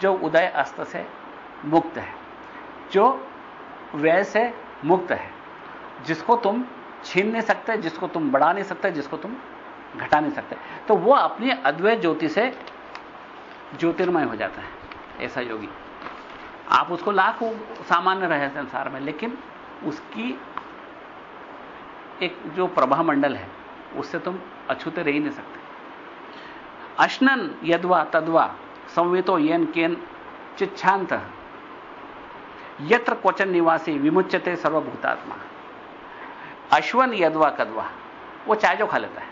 जो उदय अस्त से मुक्त है। जो व्यय से मुक्त है। जिसको तुम छीन नहीं सकते, जिसको तुम बढ़ा नहीं सकते, जिसको तुम घटा नहीं सकते। तो वो अपनी अद्वैत ज्योति से ज्योतिर्मय हो जाता है, ऐसा योगी। आप उसको लाख सामान्य रहे संसार में, लेकिन उसकी एक जो प्रभा मंडल है, उससे तुम अछूते रह ही नहीं सकते। अश्नन यदवा तद्वा संवेतो येन केन चिच्छांत यत्र क्वचन निवासी विमुच्यते सर्वभूतात्मा। अश्वन यदवा कदवा, वो चाय जो खा लेता है।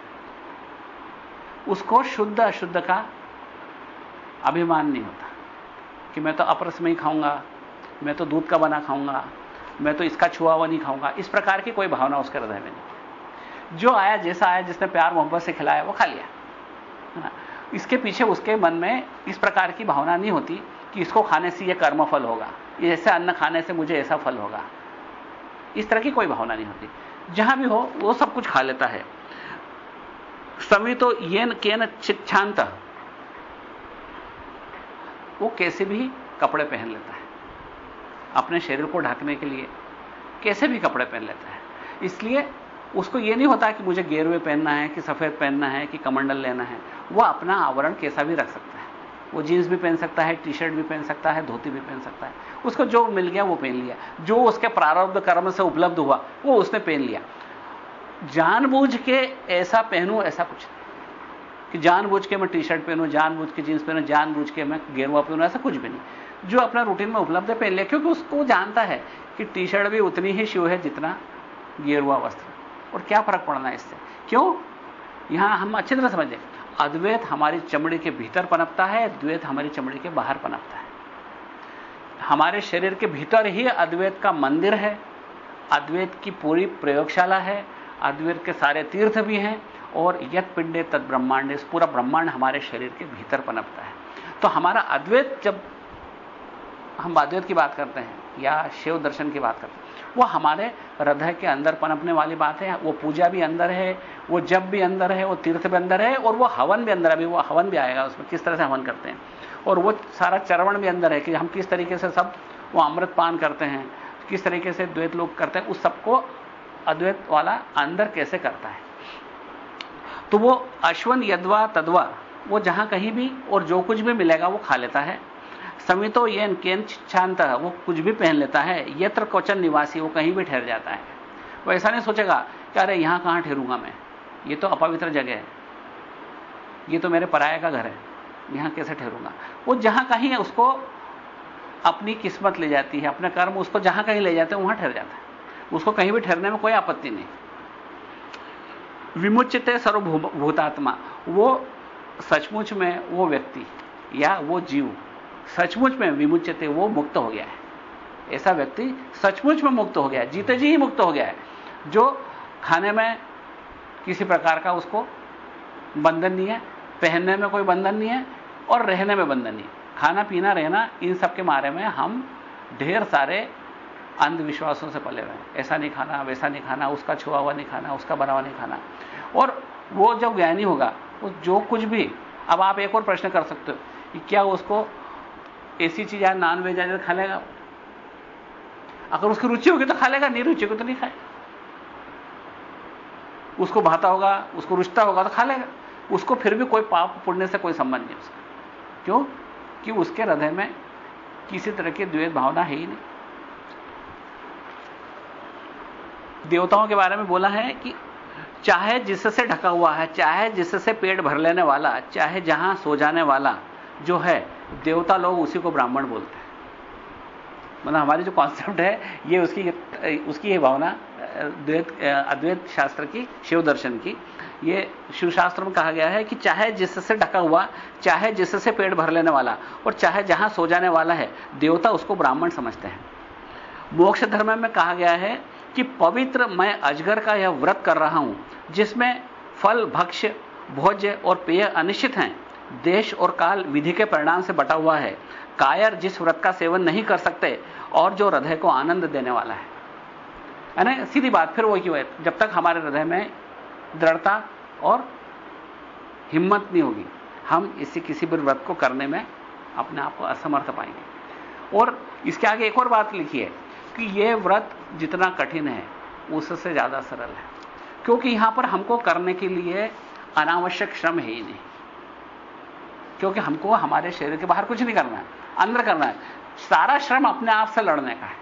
उसको शुद्ध अशुद्ध का अभिमान नहीं होता कि मैं तो अपरस में ही खाऊँगा, मैं तो दूध का बना खाऊँगा, मैं तो इसका छुआ हुआ नहीं खाऊँगा। इस प्रकार की कोई भावना उसके हृदय में नहीं। जो आया, जैसा आया, जिसने प्यार मोहब्बत से खिलाया, वो खा लिया। इसके पीछे उसके मन में इस प्रकार की भावना नहीं होती कि इसको खाने से यह कर्मफल होगा ऐसे अन्न खाने से मुझे ऐसा फल होगा। इस तरह की कोई भावना नहीं होती। जहाँ भी हो, वो सब कुछ खा लेता है। समी तो येन केन चिच्छांत वो कैसे भी कपड़े पहन लेता है। अपने शरीर को ढकने के लिए कैसे भी कपड़े पहन लेता है। इसलिए उसको यह नहीं होता कि मुझे गेरुए पहनना है, कि सफ़ेद पहनना है, कि कमंडल लेना है। वह अपना आवरण कैसा भी रख सकता है। वो जीन्स भी पहन सकता है टी शर्ट भी पहन सकता है, धोती भी पहन सकता है। उसको जो मिल गया वो पहन लिया। जो उसके प्रारब्ध कर्म से उपलब्ध हुआ, वो उसने पहन लिया। जानबूझ के ऐसा पहनूं, ऐसा कुछ कि जानबूझ के मैं टी शर्ट पहनूं, जानबूझ के जींस पहनूं, जानबूझ के मैं गेरुआ पहनूं, ऐसा कुछ भी नहीं। जो अपना रूटीन में उपलब्ध है, पहन लिया। क्योंकि उसको जानता है कि टी शर्ट भी उतनी ही शिव है जितना गेरुआ वस्त्र। और क्या फ़र्क पड़ना है इससे? क्यों? यहाँ हम अच्छी तरह समझें अद्वैत हमारी चमड़ी के भीतर पनपता है, द्वैत हमारी चमड़ी के बाहर पनपता है। हमारे शरीर के भीतर ही अद्वैत का मंदिर है, अद्वैत की पूरी प्रयोगशाला है, अद्वैत के सारे तीर्थ भी हैं, और यत पिंडे तद ब्रह्मांड, इस पूरा ब्रह्मांड हमारे शरीर के भीतर पनपता है। तो हमारा अद्वैत जब हम अद्वैत की बात करते हैं, या शिव दर्शन की बात करते हैं वो हमारे हृदय के अंदर पनपने वाली बात है, वो पूजा भी अंदर है, वो जब भी अंदर है, वो तीर्थ भी अंदर है, और वो हवन भी अंदर अभी वो हवन भी आएगा, उसमें किस तरह से हवन करते हैं। और वो सारा चरवण भी अंदर है कि हम किस तरीके से सब वो अमृत पान करते हैं, किस तरीके से द्वैत लोग करते हैं, उस सबको अद्वैत वाला अंदर कैसे करता है। तो वो अश्वन यदवा तदवा, वो जहाँ कहीं भी और जो कुछ भी मिलेगा वो खा लेता है। समितो ये केन शांत वो कुछ भी पहन लेता है, यत्र क्वचन निवासी, वो कहीं भी ठहर जाता है। वो ऐसा नहीं सोचेगा कि अरे यहाँ कहाँ ठहरूँगा मैं? ये तो अपवित्र जगह है। ये तो मेरे पराया का घर है। यहाँ कैसे ठहरूँगा? वो जहाँ कहीं है, उसको अपनी किस्मत ले जाती है, अपने कर्म, उसको जहाँ कहीं ले जाते हैं, वहाँ ठहर जाता है। उसको कहीं भी ठहरने में कोई आपत्ति नहीं। विमुचित है सर्वभूतात्मा वो सचमुच में वो व्यक्ति या वो जीव सचमुच में विमुचित वो मुक्त हो गया है। ऐसा व्यक्ति सचमुच में मुक्त हो गया है, जीते जी ही मुक्त हो गया है। जो खाने में किसी प्रकार का उसको बंधन नहीं है, पहनने में कोई बंधन नहीं है और रहने में बंधन नहीं खाना, पीना, रहना, इन सब के मारे में हम ढेर सारे अंधविश्वासों से पले हुए हैं। ऐसा नहीं खाना, वैसा नहीं खाना, उसका छुआ हुआ नहीं खाना, उसका बना हुआ नहीं खाना। और वो जब ज्ञानी होगा वो जो कुछ भी, अब आप एक और प्रश्न कर सकते हो कि क्या उसको ऐसी चीज़ है, नॉन वेज आ तो खा लेगा। अगर उसकी रुचि होगी तो खा लेगा, नहीं रुचि को तो नहीं खाएगा। उसको भाता होगा, उसको रुचता होगा तो खा लेगा। उसको फिर भी कोई पाप पुण्य से कोई संबंध नहीं उसका। क्यों? कि उसके हृदय में किसी तरह की द्वेष भावना है ही नहीं। देवताओं के बारे में बोला है कि चाहे जिससे ढका हुआ है, चाहे जिससे पेट भर लेने वाला, चाहे जहाँ सो जाने वाला जो है, देवता लोग उसी को ब्राह्मण बोलते हैं। मतलब हमारी जो कॉन्सेप्ट है, ये उसकी उसकी ये भावना द्वैत अद्वैत शास्त्र की, शिव दर्शन की, ये शिव शास्त्र में कहा गया है कि चाहे जिससे ढका हुआ, चाहे जिससे पेट भर लेने वाला, और चाहे जहाँ सो जाने वाला है, देवता उसको ब्राह्मण समझते हैं। मोक्ष धर्म में कहा गया है कि पवित्र मैं अजगर का यह व्रत कर रहा हूँ, जिसमें फल, भक्ष्य, भोज्य और पेय अनिश्चित हैं। देश और काल विधि के परिणाम से बटा हुआ है। कायर जिस व्रत का सेवन नहीं कर सकते, और जो हृदय को आनंद देने वाला है। ना? सीधी बात, फिर वो क्यों है। जब तक हमारे हृदय में दृढ़ता और हिम्मत नहीं होगी, हम इसी किसी भी व्रत को करने में अपने आप को असमर्थ पाएँगे। और इसके आगे एक और बात लिखी है कि यह व्रत जितना कठिन है, उससे ज़्यादा सरल है। क्योंकि यहाँ पर हमको करने के लिए अनावश्यक श्रम है ही नहीं। क्योंकि हमको हमारे शरीर के बाहर कुछ नहीं करना है, अंदर करना है। सारा श्रम अपने आप से लड़ने का है,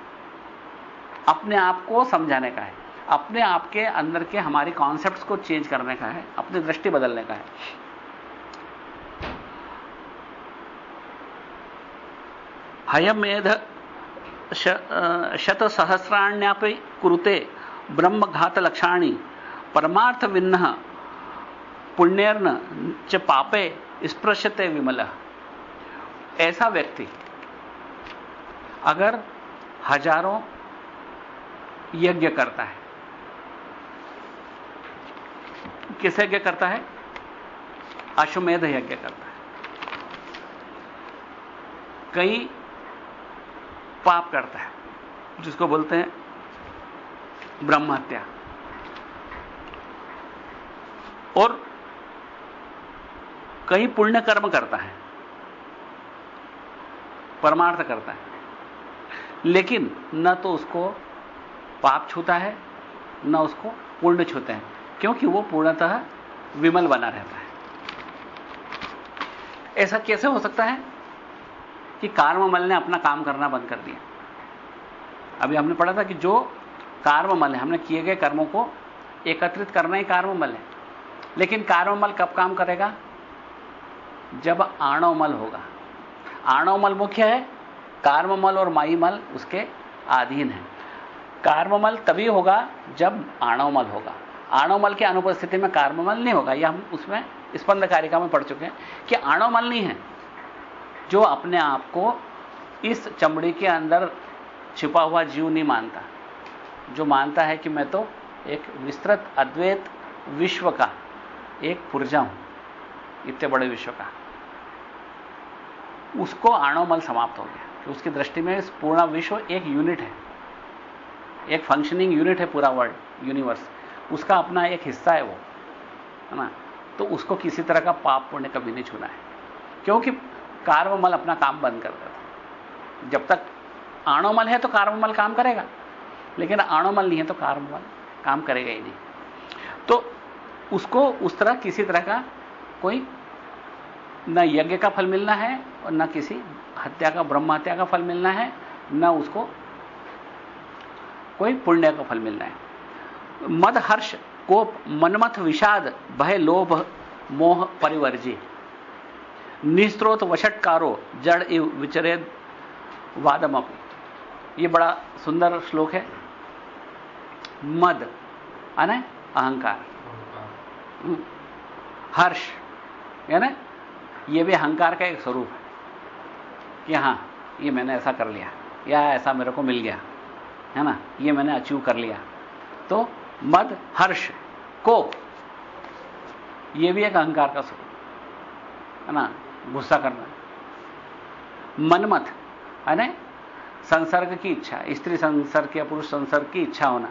अपने आप को समझाने का है, अपने आप के अंदर के हमारे कॉन्सेप्ट को चेंज करने का है, अपनी दृष्टि बदलने का है। हयमेध शत सहस्राण्यापि कुरुते परमार्थ विन्न पुण्यर्न च पापे स्पृश्यते विमल। ऐसा व्यक्ति अगर हज़ारों यज्ञ करता है, किस यज्ञ करता है? अश्वमेध यज्ञ करता है। कई पाप करता है, जिसको बोलते हैं ब्रह्म हत्या और कई पुण्य कर्म करता है, परमार्थ करता है, लेकिन न तो उसको पाप छूता है, न उसको पुण्य छूते हैं, क्योंकि वो पूर्णतः विमल बना रहता है। ऐसा कैसे हो सकता है कि कार्ममल ने अपना काम करना बंद कर दिया? अभी हमने पढ़ा था कि जो कार्ममल है, हमने किए गए कर्मों को एकत्रित करना ही कार्ममल है, लेकिन कार्ममल कब काम करेगा? जब आणवमल होगा। आणवमल मुख्य है, कार्ममल और माईमल उसके अधीन है। कार्ममल तभी होगा जब आणवमल होगा। आणवमल की अनुपस्थिति में कार्ममल नहीं होगा, यह हम उसमें स्पंद कारिका में पढ़ चुके हैं कि आणवमल नहीं है। जो अपने आप को इस चमड़ी के अंदर छिपा हुआ जीव नहीं मानता। जो मानता है कि मैं तो एक विस्तृत, अद्वैत विश्व का एक पुर्जा हूँ। इतने बड़े विश्व का। उसको आणोमल समाप्त हो गया। कि उसकी दृष्टि में पूर्ण विश्व एक यूनिट है। एक फंक्शनिंग यूनिट है पूरा वर्ल्ड यूनिवर्स उसका अपना एक हिस्सा है वो, है ना? तो उसको किसी तरह का पाप पुण्य कभी नहीं छूना है। क्योंकि कार्ममल अपना काम बंद कर देता जब तक आणोमल है तो कार्ममल काम करेगा। लेकिन आणोमल नहीं है तो कार्ममल काम करेगा ही नहीं। तो उसको उस तरह किसी तरह का कोई न यज्ञ का फल मिलना है और न किसी हत्या का ब्रह्म हत्या का फल मिलना है न उसको कोई पुण्य का फल मिलना है। मद हर्ष कोप मनमथ विषाद भय लोभ मोह परिवर्जी। निस्त्रोत वशटकारो जड़ इव विचरेद वादम ये बड़ा सुंदर श्लोक है। मद अने अहंकार। हम्म। हर्ष यानी ये भी अहंकार का एक स्वरूप है कि हाँ, ये मैंने ऐसा कर लिया, या ऐसा मेरे को मिल गया, है ना? ये मैंने अचीव कर लिया। तो मद, हर्ष को ये भी एक अहंकार का स्वरूप है ना? गुस्सा करना। मनमत है ना? संसर्ग की इच्छा, स्त्री संसर्ग या पुरुष संसर्ग की इच्छा होना।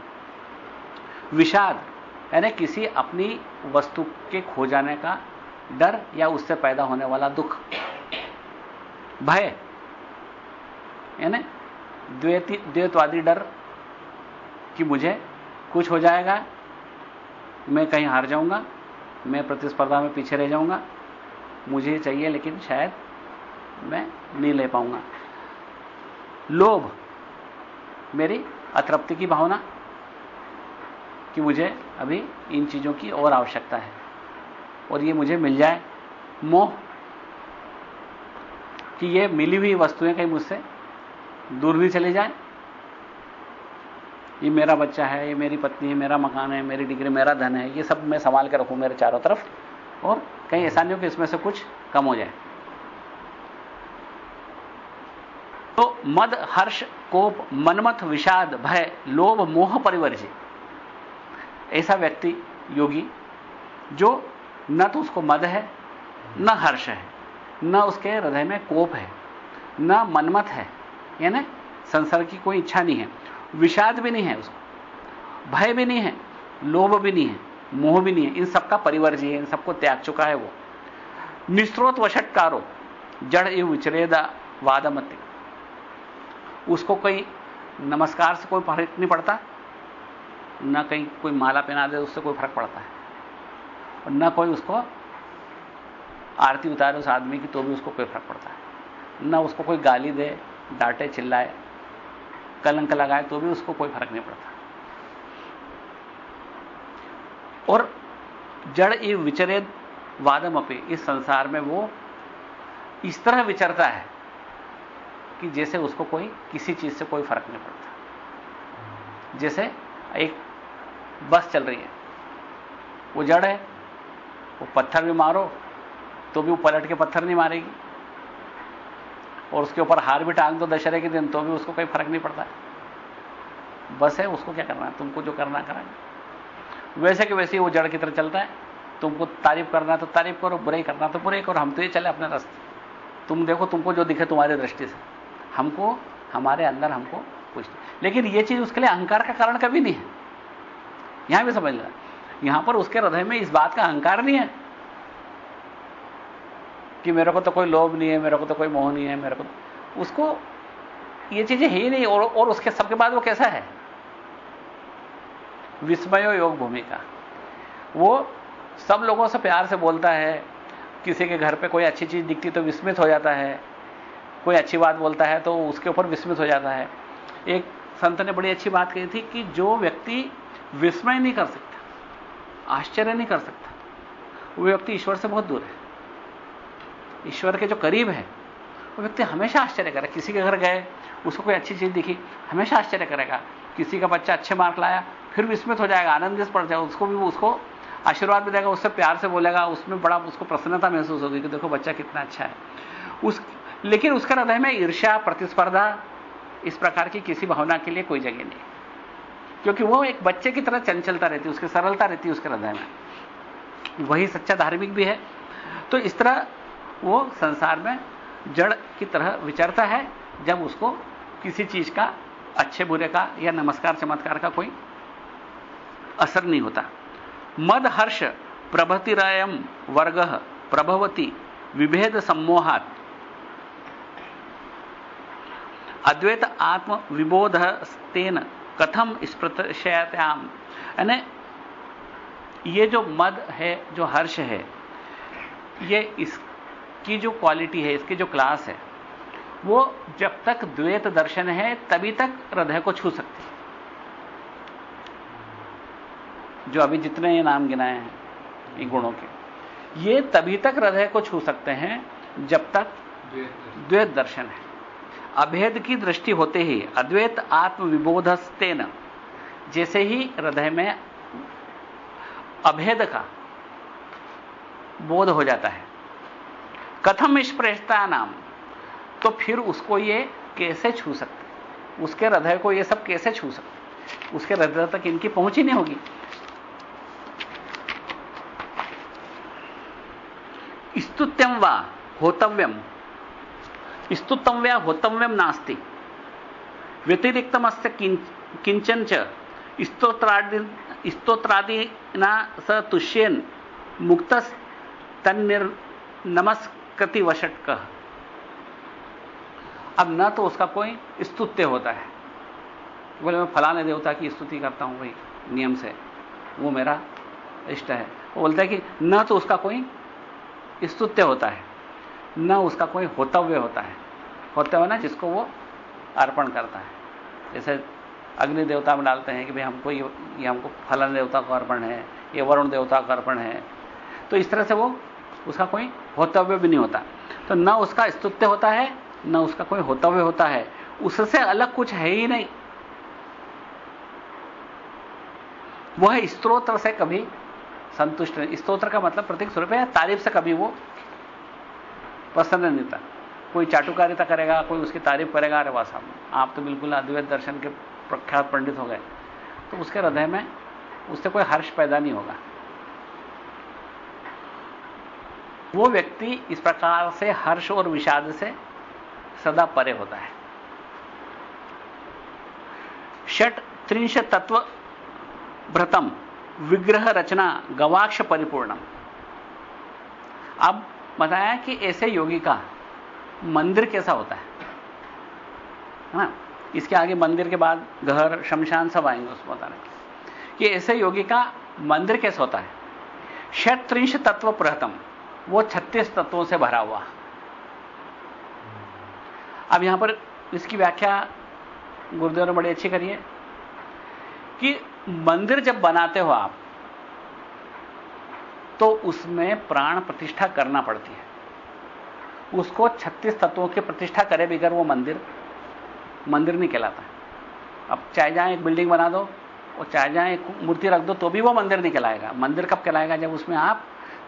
विषाद यानी किसी अपनी वस्तु के खो जाने का डर या उससे पैदा होने वाला दुख। भय। यानी द्वैती, द्वैतवादी डर कि मुझे कुछ हो जाएगा, मैं कहीं हार जाऊँगा, मैं प्रतिस्पर्धा में पीछे रह जाऊँगा, मुझे चाहिए लेकिन शायद मैं नहीं ले पाऊँगा। लोभ। मेरी अतृप्ति की भावना कि मुझे अभी इन चीज़ों की और आवश्यकता है। और ये मुझे मिल जाए। मोह कि ये मिली हुई वस्तुएँ कहीं मुझसे दूर भी चले जाए। ये मेरा बच्चा है, ये मेरी पत्नी है, मेरा मकान है, मेरी डिग्री, मेरा धन है, ये सब मैं संभाल के रखूँ मेरे चारों तरफ़ और कहीं ऐसा नहीं हो कि इसमें से कुछ कम हो जाए। तो मद, हर्ष, कोप, मनमथ, विषाद, भय, लोभ, मोह परिवर्जी ऐसा व्यक्ति, योगी, जो न तो उसको मद है, न हर्ष है, न उसके हृदय में कोप है, न मनमत है, यानी संसार की कोई इच्छा नहीं है। विषाद भी नहीं है उसको, भय भी नहीं है, लोभ भी नहीं है, मोह भी नहीं है। इन सबका परिवर्जी है, इन सबको त्याग चुका है वो। निस्त्रोत वशटकारो जड़ एव विचरेदा वादमति। उसको कोई नमस्कार से कोई फ़र्क नहीं पड़ता, ना कहीं कोई माला पहना दे, उससे कोई फ़र्क पड़ता है। और न कोई उसको आरती उतारे उस आदमी की तो भी उसको कोई फ़र्क पड़ता है। न उसको कोई गाली दे, डांटे, चिल्लाए, कलंक लगाए तो भी उसको कोई फ़र्क नहीं पड़ता। और जड़ ये विचरे वादम अपे, इस संसार में वो इस तरह विचरता है कि जैसे उसको कोई किसी चीज़ से कोई फ़र्क नहीं पड़ता। जैसे एक बस चल रही है, वो जड़ है वो पत्थर भी मारो तो भी वो पलट के पत्थर नहीं मारेगी। और उसके ऊपर हार भी टांग दो दशहरे के दिन तो भी उसको कोई फ़र्क नहीं पड़ता। बस है, उसको क्या करना है? तुमको जो करना कराएँगे वैसे कि वैसे ही वो जड़ की तरह चलता है। तुमको तारीफ़ करना है तो तारीफ़ करो, बुराई करना तो बुराई करो। हम तो ये चले अपने रास्ते। तुम देखो, तुमको जो दिखे तुम्हारी दृष्टि से। हमको, हमारे अंदर हमको कुछ लेकिन ये चीज़ उसके लिए अहंकार का कारण कभी नहीं है। यहाँ भी समझ लेना। यहाँ पर उसके हृदय में इस बात का अहंकार नहीं है कि मेरे को तो कोई लोभ नहीं है मेरे को तो कोई मोह नहीं है मेरे को तो उसको ये चीज़ें ही नहीं और, और उसके सबके बाद वो कैसा है? विस्मयो योग भूमिका। वो सब लोगों से प्यार से बोलता है किसी के घर पे कोई अच्छी चीज़ दिखती तो विस्मित हो जाता है कोई अच्छी बात बोलता है तो उसके ऊपर विस्मित हो जाता है। एक संत ने बड़ी अच्छी बात कही थी कि जो व्यक्ति विस्मय नहीं कर सकता आश्चर्य नहीं कर सकता। वो व्यक्ति ईश्वर से बहुत दूर है। ईश्वर के जो करीब है, वो व्यक्ति हमेशा आश्चर्य करेगा किसी के घर गए, उसको कोई अच्छी चीज़ दिखी, हमेशा आश्चर्य करेगा। किसी का बच्चा अच्छे मार्क लाया, फिर विस्मित हो जाएगा आनंदित पड़ जाएगा, उसको भी उसको आशीर्वाद भी देगा, उससे प्यार से बोलेगा, उसमें बड़ा उसको प्रसन्नता महसूस होगी कि देखो, बच्चा कितना अच्छा है। उस, लेकिन उसके हृदय में ईर्ष्या, प्रतिस्पर्धा, इस प्रकार की किसी भावना के लिए कोई जगह नहीं। क्योंकि वो एक बच्चे की तरह चंचलता रहती है, उसकी सरलता रहती है, उसके हृदय में। वही सच्चा धार्मिक भी है। तो इस तरह वो संसार में जड़ की तरह विचरता है, जब उसको किसी चीज़ का अच्छे बुरे का या नमस्कार चमत्कार का कोई असर नहीं होता। मद हर्ष प्रभतिरयम वर्ग प्रभवती विभेद सम्मोहात। अद्वैत आत्म विबोध तेन कथम स्पृशयाम यानी ये जो मद है जो हर्ष है ये इसकी जो क्वालिटी है इसकी जो क्लास है वो जब तक द्वैत दर्शन है तभी तक हृदय को छू सकते हैं। जो अभी जितने ये नाम गिनाए हैं इन गुणों के ये तभी तक हृदय को छू सकते हैं जब तक द्वैत दर्शन है। अभेद की दृष्टि होते ही अद्वैत आत्म विबोधस्तेन जैसे ही हृदय में अभेद का बोध हो जाता है। कथम स्पृष्टता नाम तो फिर उसको ये कैसे छू सकते? उसके हृदय को ये सब कैसे छू सकते? उसके हृदय तक इनकी पहुँच ही नहीं होगी। स्तुत्यम व होतव्यम। स्तुतम व्या होतव्यम नास्ति। व्यतिरिक्तम अस्य किंचन स्तोत्रादि स तुष्यन मुक्त तन्निर् नमस्कृति वषटक अब न तो उसका कोई स्तुत्य होता है। बोले, मैं फलाने देवता की स्तुति करता हूँ भाई, नियम से। वो मेरा इष्ट है। वो बोलता है कि न तो उसका कोई स्तुत्य होता है। न उसका कोई होतव्य होता है। होतव्य ना जिसको वो अर्पण करता है। जैसे अग्नि देवता में डालते हैं कि भाई हमको ये, हमको फलन देवता का अर्पण है ये वरुण देवता का अर्पण है। तो इस तरह से वो उसका कोई होतव्य भी नहीं होता। तो न उसका स्तुत्य होता है न उसका कोई होतव्य होता है। उससे अलग कुछ है ही नहीं। वह स्त्रोत्र से कभी संतुष्ट नहीं। स्त्रोत्र का मतलब प्रतीक स्वरूप है तारीफ़ से कभी वो प्रसन्न नहीं था। कोई चाटुकारिता करेगा, कोई उसकी तारीफ़ करेगा, अरे वाह साहब, आप तो बिल्कुल अद्वैत दर्शन के प्रख्यात पंडित हो गए। तो उसके हृदय में उससे कोई हर्ष पैदा नहीं होगा। वो व्यक्ति इस प्रकार से हर्ष और विषाद से सदा परे होता है। षट त्रिंश तत्व भ्रतम विग्रह रचना गवाक्ष परिपूर्णम। अब बताया कि ऐसे योगी का मंदिर कैसा होता है? ना? इसके आगे मंदिर के बाद घर, शमशान सब आएँगे उसको बताने कि ऐसे योगी का मंदिर कैसा होता है? षत्रिंश तत्व प्रहतम। वो छत्तीस तत्वों से भरा हुआ। अब यहाँ पर इसकी व्याख्या गुरुदेव ने बड़ी अच्छी करी है कि मंदिर जब बनाते हो आप तो उसमें प्राण प्रतिष्ठा करना पड़ती है। उसको 36 तत्वों की प्रतिष्ठा करे बिगर वो मंदिर मंदिर नहीं कहलाता। अब चाहे जहाँ एक बिल्डिंग बना दो और चाहे जहाँ एक मूर्ति रख दो तो भी वो मंदिर नहीं कहलाएगा। मंदिर कब कहलाएगा? जब उसमें आप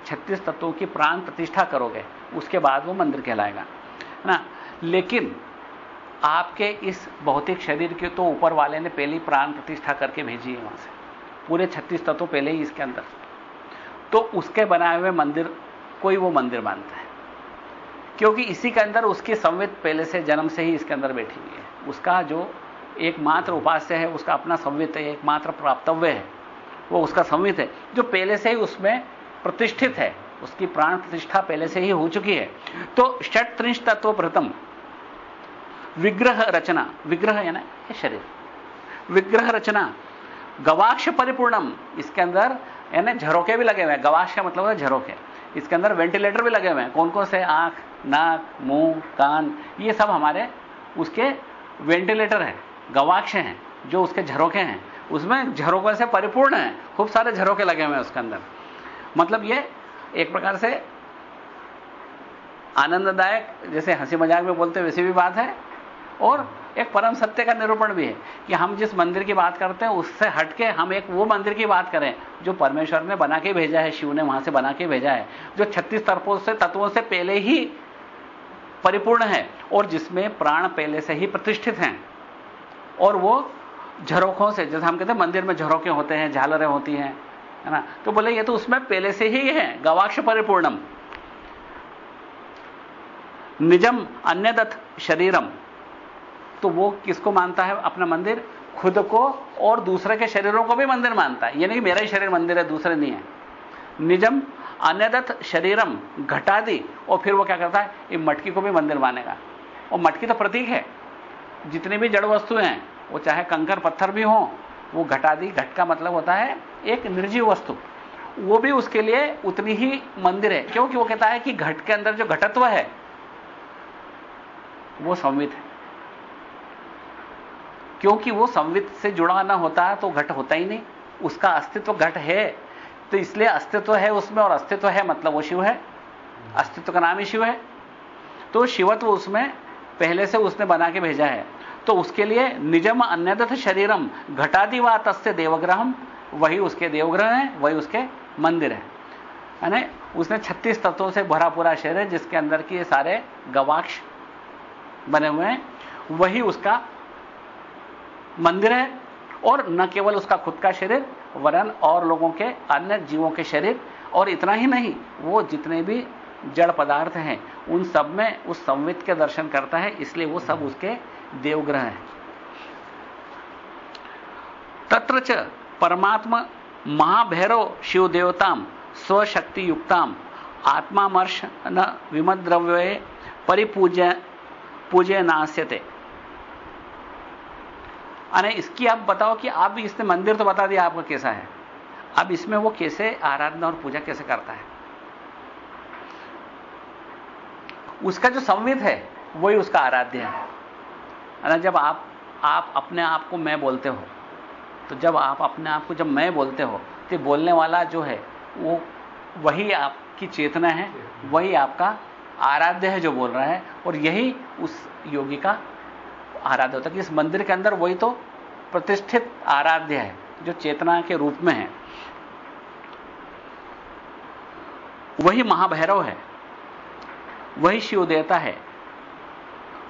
36 तत्वों की प्राण प्रतिष्ठा करोगे, उसके बाद वो मंदिर कहलाएगा। है ना? लेकिन आपके इस भौतिक शरीर के तो ऊपर वाले ने पहले प्राण प्रतिष्ठा करके भेजी है वहाँ से। पूरे 36 तत्व पहले ही इसके अंदर। तो उसके बनाए हुए मंदिर, कोई वो मंदिर मानता है। क्योंकि इसी के अंदर उसकी संवित पहले से, जन्म से ही इसके अंदर बैठी हुई है। उसका जो एकमात्र उपास्य है, उसका अपना संवित है, एकमात्र प्राप्तव्य है, वो उसका संवित है, जो पहले से ही उसमें प्रतिष्ठित है। उसकी प्राण प्रतिष्ठा पहले से ही हो चुकी है। तो षट त्रिंश तत्व प्रथम, विग्रह रचना, विग्रह है ना शरीर, विग्रह रचना, गवाक्ष परिपूर्णम, इसके अंदर यानी झरोके भी लगे हुए हैं। गवाक्ष का मतलब होता है झरोके इसके अंदर वेंटिलेटर भी लगे हुए हैं। कौन कौन से? आँख, नाक, मुँह, कान, ये सब हमारे उसके वेंटिलेटर हैं, गवाक्ष हैं, जो उसके झरोके हैं। उसमें झरोकों से परिपूर्ण है। खूब सारे झरोके लगे हुए हैं उसके अंदर। मतलब ये एक प्रकार से आनंददायक, जैसे हँसी मज़ाक में बोलते वैसी भी बात है। और एक परम सत्य का निरूपण भी है कि हम जिस मंदिर की बात करते हैं, उससे हटके हम एक वो मंदिर की बात करें, जो परमेश्वर ने बना के भेजा है, शिव ने वहाँ से बना के भेजा है, जो छत्तीस तत्वों से तत्वों से पहले ही परिपूर्ण है और जिसमें प्राण पहले से ही प्रतिष्ठित हैं। और वो झरोखों से, जैसे हम कहते हैं, मंदिर में झरोके होते हैं, झालरें होती हैं, है ना? तो बोले, ये तो उसमें पहले से ही है, गवाक्ष परिपूर्णम। निजम अन्यदत शरीरम। तो वो किसको मानता है? अपना मंदिर खुद को और दूसरे के शरीरों को भी मंदिर मानता है। यानी कि मेरा ही शरीर मंदिर है, दूसरे नहीं है। निजम अन्यदत्त शरीरम घटा दी और फिर वो क्या करता है? ये मटकी को भी मंदिर मानेगा। और मटकी तो प्रतीक है। जितनी भी जड़ वस्तुएँ हैं, वो चाहे कंकर, पत्थर भी हो, वो घटा दी घट का मतलब होता है एक निर्जीव वस्तु। वो भी उसके लिए उतनी ही मंदिर है। क्योंकि वो कहता है कि घट के अंदर जो घटत्व है, वो संवित है। क्योंकि वो संवित से जुड़ा ना होता है तो घट होता ही नहीं। उसका अस्तित्व घट है। तो इसलिए अस्तित्व है उसमें और अस्तित्व है मतलब वो शिव है। अस्तित्व का नाम ही शिव है। तो शिवत्व उसमें पहले से उसने बना के भेजा है। तो उसके लिए निजम अन्यदथ शरीरम घटादि व तस्य देवग्रहम, वही उसके देवग्रह है, वही उसके मंदिर है। यानी उसने 36 तत्वों से भरा पूरा शरीर है, जिसके अंदर के सारे गवाक्ष बने हुए हैं। वही उसका मंदिर है और न केवल उसका खुद का शरीर, वरन और लोगों के अन्य जीवों के शरीर, और इतना ही नहीं, वो जितने भी जड़ पदार्थ हैं, उन सब में उस संवित के दर्शन करता है, इसलिए वो सब उसके देवग्रह हैं। तत्र च परमात्मा महाभैरव शिव देवताम स्वशक्ति युक्ताम आत्मामर्श न विमद्रव्य परिपूज्य पूजे नास्यते अरे, इसकी आप बताओ कि आप भी इसने मंदिर तो बता दिया आपका कैसा है। अब इसमें वो कैसे आराधना और पूजा कैसे करता है? उसका जो संवित है, वही उसका आराध्य है। ना, जब आप आप अपने आप को मैं बोलते हो तो जब आप अपने आप को जब मैं बोलते हो तो बोलने वाला जो है, वो वही आपकी चेतना है, वही आपका आराध्य है जो बोल रहा है, और यही उस योगी का आराध्य होता है। कि इस मंदिर के अंदर वही तो प्रतिष्ठित आराध्य है, जो चेतना के रूप में है। वही महाभैरव है, वही शिव देवता है,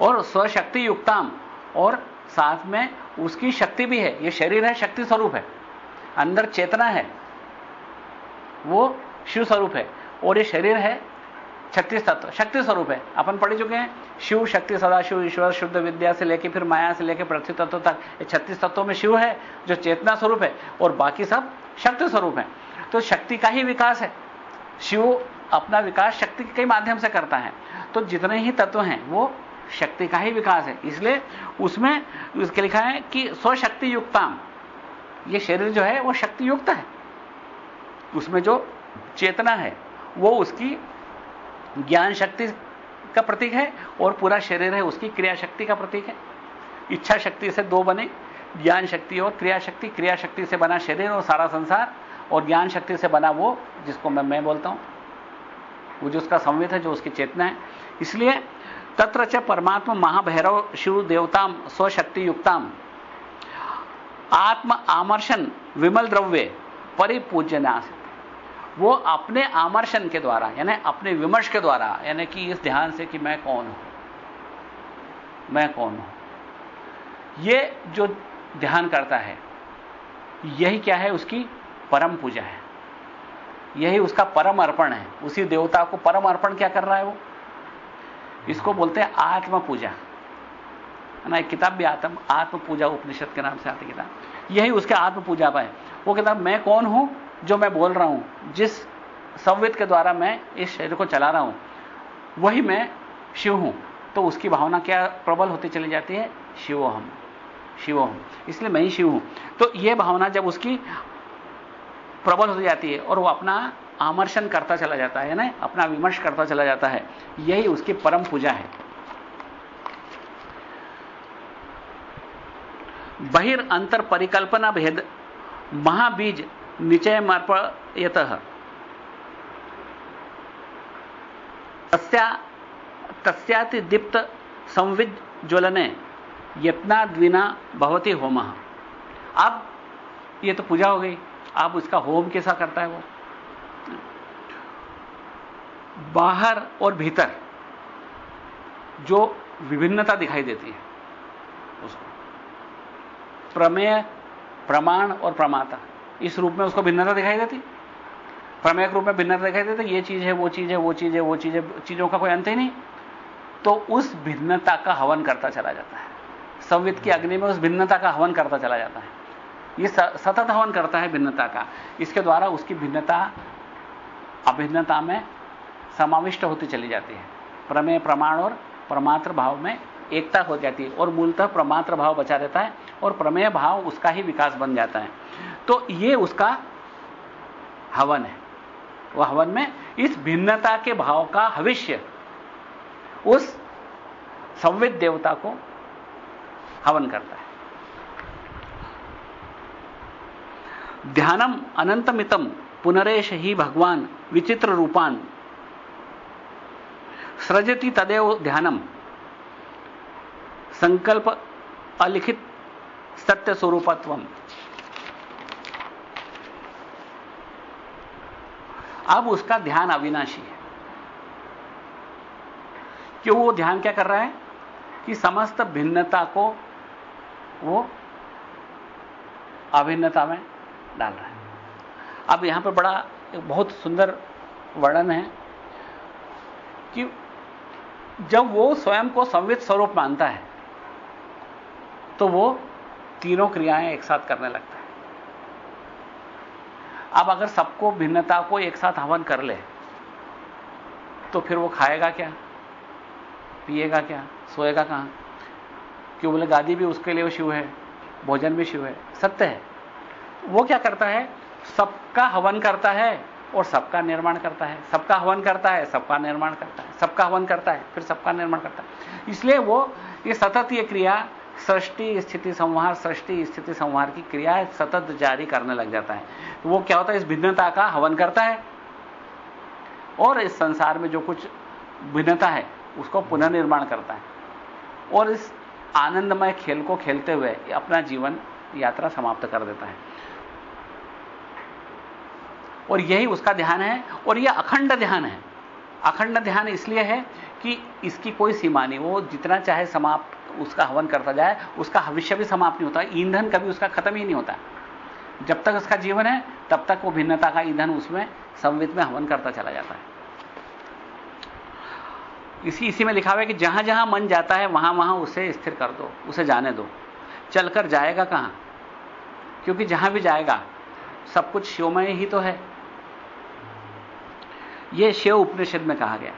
और स्वशक्ति युक्ताम, और साथ में उसकी शक्ति भी है। ये शरीर है, शक्ति स्वरूप है। अंदर चेतना है, वो शिव स्वरूप है, और ये शरीर है छत्तीस तत्व, शक्ति स्वरूप है। अपन पढ़ चुके हैं, शिव, शक्ति, सदाशिव, ईश्वर, शुद्ध, विद्या से लेकर फिर माया से लेकर पृथ्वी तत्व तक, ये छत्तीस तत्वों में शिव है, जो चेतना स्वरूप है, और बाकी सब शक्ति स्वरूप है। तो शक्ति का ही विकास है। शिव अपना विकास शक्ति के माध्यम से करता है। तो जितने ही तत्व हैं, वो शक्ति का ही विकास है। इसलिए उसमें उसके लिखा है कि स्वशक्ति युक्ताम ये शरीर जो है, वो शक्ति युक्त है। उसमें जो चेतना है, वो उसकी ज्ञान शक्ति का प्रतीक है और पूरा शरीर है, उसकी क्रिया शक्ति का प्रतीक है। इच्छा शक्ति से दो बने, ज्ञान शक्ति और क्रिया शक्ति। क्रिया शक्ति से बना शरीर और सारा संसार, और ज्ञान शक्ति से बना वो, जिसको मैं मैं बोलता हूँ। वो जो उसका संवित है, जो उसकी चेतना है। इसलिए तत्र च परमात्मा महाभैरव शिव देवताम स्वशक्ति युक्ताम आत्म आमर्शन विमल द्रव्य परिपूजनास वो अपने आमर्शन के द्वारा, यानी अपने विमर्श के द्वारा, यानी कि इस ध्यान से कि मैं कौन हूँ? मैं कौन हूँ? ये जो ध्यान करता है, यही क्या है? उसकी परम पूजा है। यही उसका परम अर्पण है। उसी देवता को परम अर्पण क्या कर रहा है वो? इसको बोलते हैं आत्म पूजा है ना, एक किताब भी आत्म आत्म पूजा उपनिषद के नाम से आती किताब। यही उसके आत्म पूजा पर है। वो किताब मैं कौन हूँ? जो मैं बोल रहा हूँ, जिस संवित के द्वारा मैं इस शरीर को चला रहा हूँ, वही मैं शिव हूँ। तो उसकी भावना क्या प्रबल होती चली जाती है? शिव हम शिव हम इसलिए मैं ही शिव हूँ। तो यह भावना जब उसकी प्रबल होती जाती है और वो अपना आमर्शन करता चला जाता है ना? अपना विमर्श करता चला जाता है। यही उसकी परम पूजा है। बहिर अंतर परिकल्पना भेद, महाबीज निचय अर्पयत तस्याति दीप्त संविद ज्वलने यत्नाद्विना भवती होम। अब, ये तो पूजा हो गई। अब उसका होम कैसा करता है वो? बाहर और भीतर जो विभिन्नता दिखाई देती है, उसको। प्रमेय, प्रमाण और प्रमाता। इस रूप में उसको भिन्नता दिखाई देती? प्रमेय रूप में भिन्नता दिखाई देती? ये चीज़ है, वो चीज़ है, वो चीज़ है, वो चीज़ है, चीज़ों का कोई अंत ही नहीं। तो उस भिन्नता का हवन करता चला जाता है। संवित की अग्नि में उस भिन्नता का हवन करता चला जाता है। ये सतत हवन करता है भिन्नता का। इसके द्वारा उसकी भिन्नता, अभिन्नता में समाविष्ट होती चली जाती है। प्रमेय, प्रमाण और प्रमात्र भाव में एकता हो जाती है और मूलतः प्रमात्र भाव बचा रहता है और प्रमेय भाव उसका ही विकास बन जाता है। तो ये उसका हवन है। वह हवन में इस भिन्नता के भाव का भविष्य उस संविद देवता को हवन करता है। ध्यानम अनंतमितम पुनरेश ही भगवान विचित्र रूपान। सृजति तदेव ध्यानम। संकल्प अलिखित सत्य स्वरूपत्व अब उसका ध्यान अविनाशी है। क्यों वो ध्यान क्या कर रहा है? कि समस्त भिन्नता को वो अभिन्नता में डाल रहा है। अब यहाँ पर बड़ा बहुत सुंदर वर्णन है कि जब वो स्वयं को संवित स्वरूप मानता है तो वो तीनों क्रियाएँ एक साथ करने लगता है। अब अगर सबको भिन्नता को एक साथ हवन कर ले तो फिर वो खाएगा क्या? पिएगा क्या? सोएगा कहाँ? क्यों बोले, गादी भी उसके लिए शिव है, भोजन भी शिव है। सत्य है। वो क्या करता है? सबका हवन करता है और सबका निर्माण करता है। सबका हवन करता है, सबका निर्माण करता है। सबका हवन करता है, फिर सबका निर्माण करता है। इसलिए वो, ये सतत ये क्रिया सृष्टि स्थिति संहार सृष्टि स्थिति संहार की क्रिया सतत जारी करने लग जाता है। तो वो क्या होता है? इस भिन्नता का हवन करता है। और इस संसार में जो कुछ भिन्नता है, उसको पुनर्निर्माण करता है। और इस आनंदमय खेल को खेलते हुए अपना जीवन यात्रा समाप्त कर देता है। और यही उसका ध्यान है। और यह अखंड ध्यान है। अखंड ध्यान इसलिए है कि इसकी कोई सीमा नहीं, वो जितना चाहे समाप्त उसका हवन करता जाए, उसका भविष्य भी समाप्त नहीं होता, ईंधन कभी उसका खत्म ही नहीं होता। जब तक उसका जीवन है, तब तक वो भिन्नता का ईंधन उसमें, संवित में हवन करता चला जाता है। इसी इसी में लिखा हुआ है कि जहाँ जहाँ मन जाता है, वहाँ वहाँ उसे स्थिर कर दो, उसे जाने दो। चलकर जाएगा कहाँ? क्योंकि जहाँ भी जाएगा, सब कुछ शिवमय ही तो है। यह शिव उपनिषद में कहा गया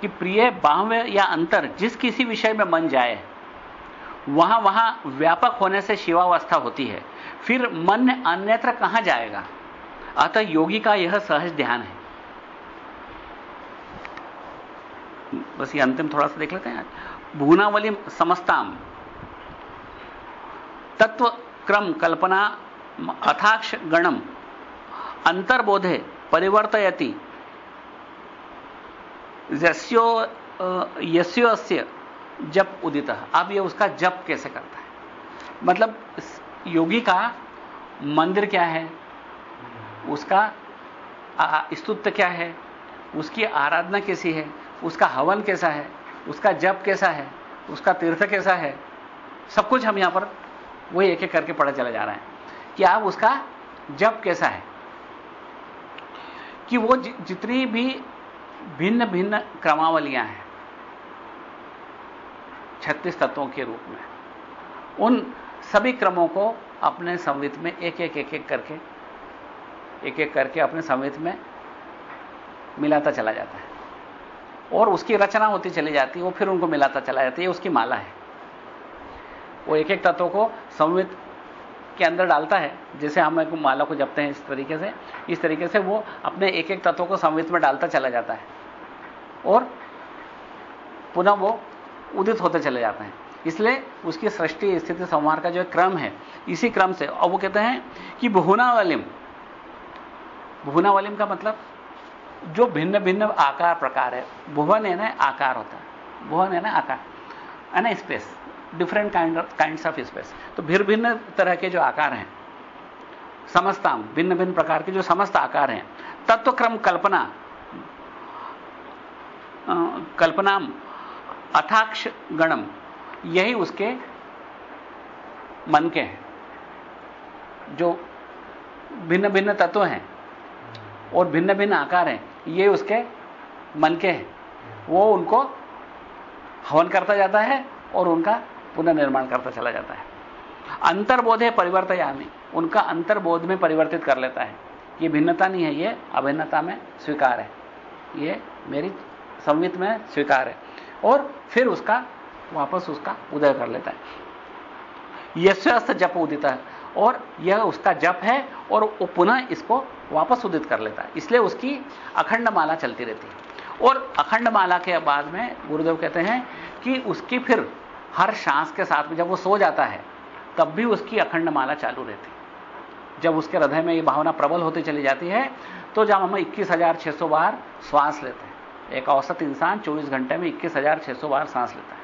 कि प्रिय बाह्य या अंतर जिस किसी विषय में मन जाए, वहाँ वहाँ व्यापक होने से शिवावस्था होती है। फिर मन अन्यत्र कहाँ जाएगा? अतः योगी का यह सहज ध्यान है। बस ये अंतिम थोड़ा सा देख लेते हैं। भूनावली समस्ताम। तत्व क्रम कल्पना अथाक्ष गणम अंतर्बोधे परिवर्तयति। यस्यो यस्योस्य जप उदित। अब ये उसका जप कैसे करता है? मतलब योगी का मंदिर क्या है? उसका स्तुत्य क्या है? उसकी आराधना कैसी है? उसका हवन कैसा है? उसका जप कैसा है? उसका तीर्थ कैसा है? सब कुछ हम यहाँ पर, वही एक एक करके पढ़ा चला जा रहा है कि आप उसका जप कैसा है? कि वो जितनी भी भिन्न भिन्न क्रमावलियाँ हैं, छत्तीस तत्वों के रूप में, उन सभी क्रमों को अपने संवित में एक एक एक एक करके एक एक करके अपने संवित में मिलाता चला जाता है। और उसकी रचना होती चली जाती है, वो फिर उनको मिलाता चला जाता है, ये उसकी माला है। वो एक एक तत्वों को संवित के अंदर डालता है, जैसे हम एक माला को जपते हैं इस तरीके से, इस तरीके से वो अपने एक एक तत्वों को संवित में डालता चला जाता है। और पुनः वो उदित होते चले जाते हैं। इसलिए उसकी सृष्टि, स्थिति, संहार का जो क्रम है, इसी क्रम से। और वो कहते हैं कि भुनावलिम भुनावलिम का मतलब जो भिन्न भिन्न आकार प्रकार है, भुवन है ना आकार होता है, भुवन है ना आकार है ना space different kind kind of space तो भिन्न भिन्न तरह के जो आकार हैं, समस्ताम, भिन्न भिन्न प्रकार के जो समस्त आकार हैं तत्व क्रम कल्पना कल्पनाम, अथाक्ष गणम, यही उसके मन के हैं, जो भिन्न भिन्न तत्व हैं और भिन्न भिन्न आकार हैं, ये उसके मन के हैं। वो उनको हवन करता जाता है और उनका पुनर्निर्माण करता चला जाता है। अंतर्बोध है परिवर्तयामी, उनका अंतर्बोध में परिवर्तित कर लेता है। ये भिन्नता नहीं है, ये अभिन्नता में स्वीकार है। ये मेरी संवित में स्वीकार है। और फिर उसका, वापस उसका उदय कर लेता है। यश्वस्त जप उदित है। और यह उसका जप है, और वो पुनः इसको वापस उदित कर लेता है। इसलिए उसकी अखंड माला चलती रहती है। और अखंड माला के बाद में गुरुदेव कहते हैं कि उसकी फिर हर सांस के साथ में जब वो सो जाता है, तब भी उसकी अखंड माला चालू रहती जब उसके हृदय में ये भावना प्रबल होती चली जाती है तो जब हम इक्कीस बार श्वास लेते हैं, एक औसत इंसान 24 घंटे में इक्कीस हज़ार छह सौ बार सांस लेता है।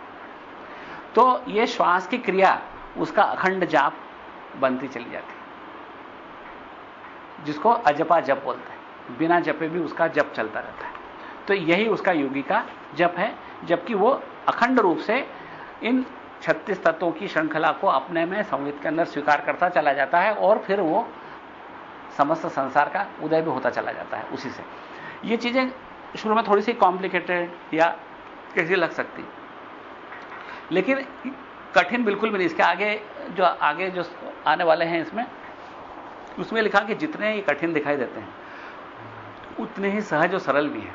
तो ये श्वास की क्रिया, उसका अखंड जाप बनती चली जाती है। जिसको अजपा जप बोलते हैं। बिना जपे भी उसका जप चलता रहता है। तो यही उसका योगी का जप है, जबकि वो अखंड रूप से इन 36 तत्वों की श्रृंखला को अपने में संवित के अंदर स्वीकार करता चला जाता है और फिर वो समस्त संसार का उदय भी होता चला जाता है उसी से। ये चीज़ें शुरू में थोड़ी सी कॉम्प्लिकेटेड या कैसी लग सकती। लेकिन कठिन बिल्कुल भी नहीं। इसके आगे जो आगे जो आने वाले हैं इसमें, उसमें लिखा कि जितने ये कठिन दिखाई देते हैं, उतने ही सहज और सरल भी हैं।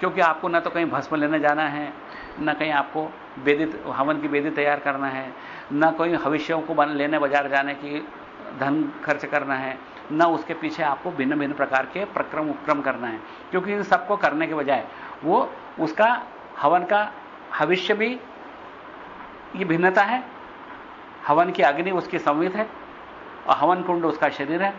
क्योंकि आपको ना तो कहीं भस्म लेने जाना है न कहीं आपको वेदित, हवन की वेदी तैयार करना है, न कोई भविष्यों को लेने, बाज़ार जाने की धन खर्च करना है, न उसके पीछे आपको भिन्न भिन्न प्रकार के प्रक्रम उपक्रम करना है। क्योंकि इन सबको करने के बजाय वो, उसका हवन का भविष्य भी, ये भिन्नता है, हवन की अग्नि उसकी संवित है, और हवन कुंड उसका शरीर है,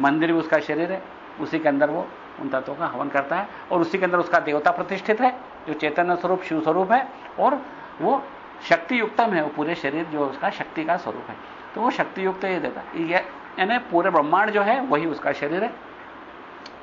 मंदिर भी उसका शरीर है, उसी के अंदर वो उन तत्वों का हवन करता है, और उसी के अंदर उसका देवता प्रतिष्ठित है। जो चैतन्य स्वरूप, शिव स्वरूप है, और वो शक्ति युक्तम है, वो पूरे शरीर जो उसका शक्ति का स्वरूप है। तो वो शक्ति युक्त ये देता है। यानी पूरे ब्रह्मांड जो है, वही उसका शरीर है।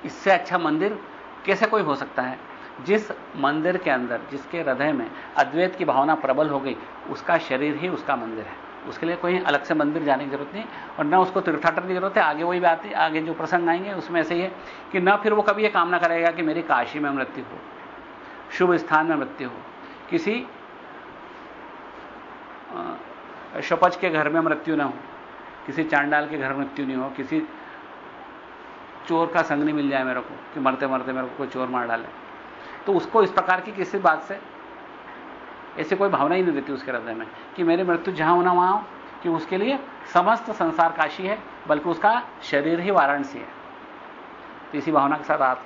इससे अच्छा मंदिर कैसे कोई हो सकता है? जिस मंदिर के अंदर, जिसके हृदय में अद्वैत की भावना प्रबल हो गई, उसका शरीर ही उसका मंदिर है। उसके लिए कोई अलग से मंदिर जाने की ज़रूरत नहीं, और ना उसको तीर्थाटन की ज़रूरत है, आगे वही बात आगे जो प्रसंग आएँगे, उसमें ऐसे ही है कि ना फिर वो कभी ये कामना करेगा कि मेरी काशी में मृत्यु हो। शुभ स्थान में मृत्यु हो। किसी शपच के घर में मृत्यु ना हो। किसी चांडाल के घर में मृत्यु नहीं हो। किसी चोर का संग नहीं मिल जाए मेरे को कि मरते मरते मेरे को कोई चोर मार डाले। तो उसको इस प्रकार की किसी बात से ऐसी कोई भावना ही नहीं देती उसके हृदय में कि मेरी मृत्यु जहाँ होना वहाँ हो, कि उसके लिए समस्त संसार काशी है, बल्कि उसका शरीर ही वाराणसी है। तो इसी भावना के साथ आप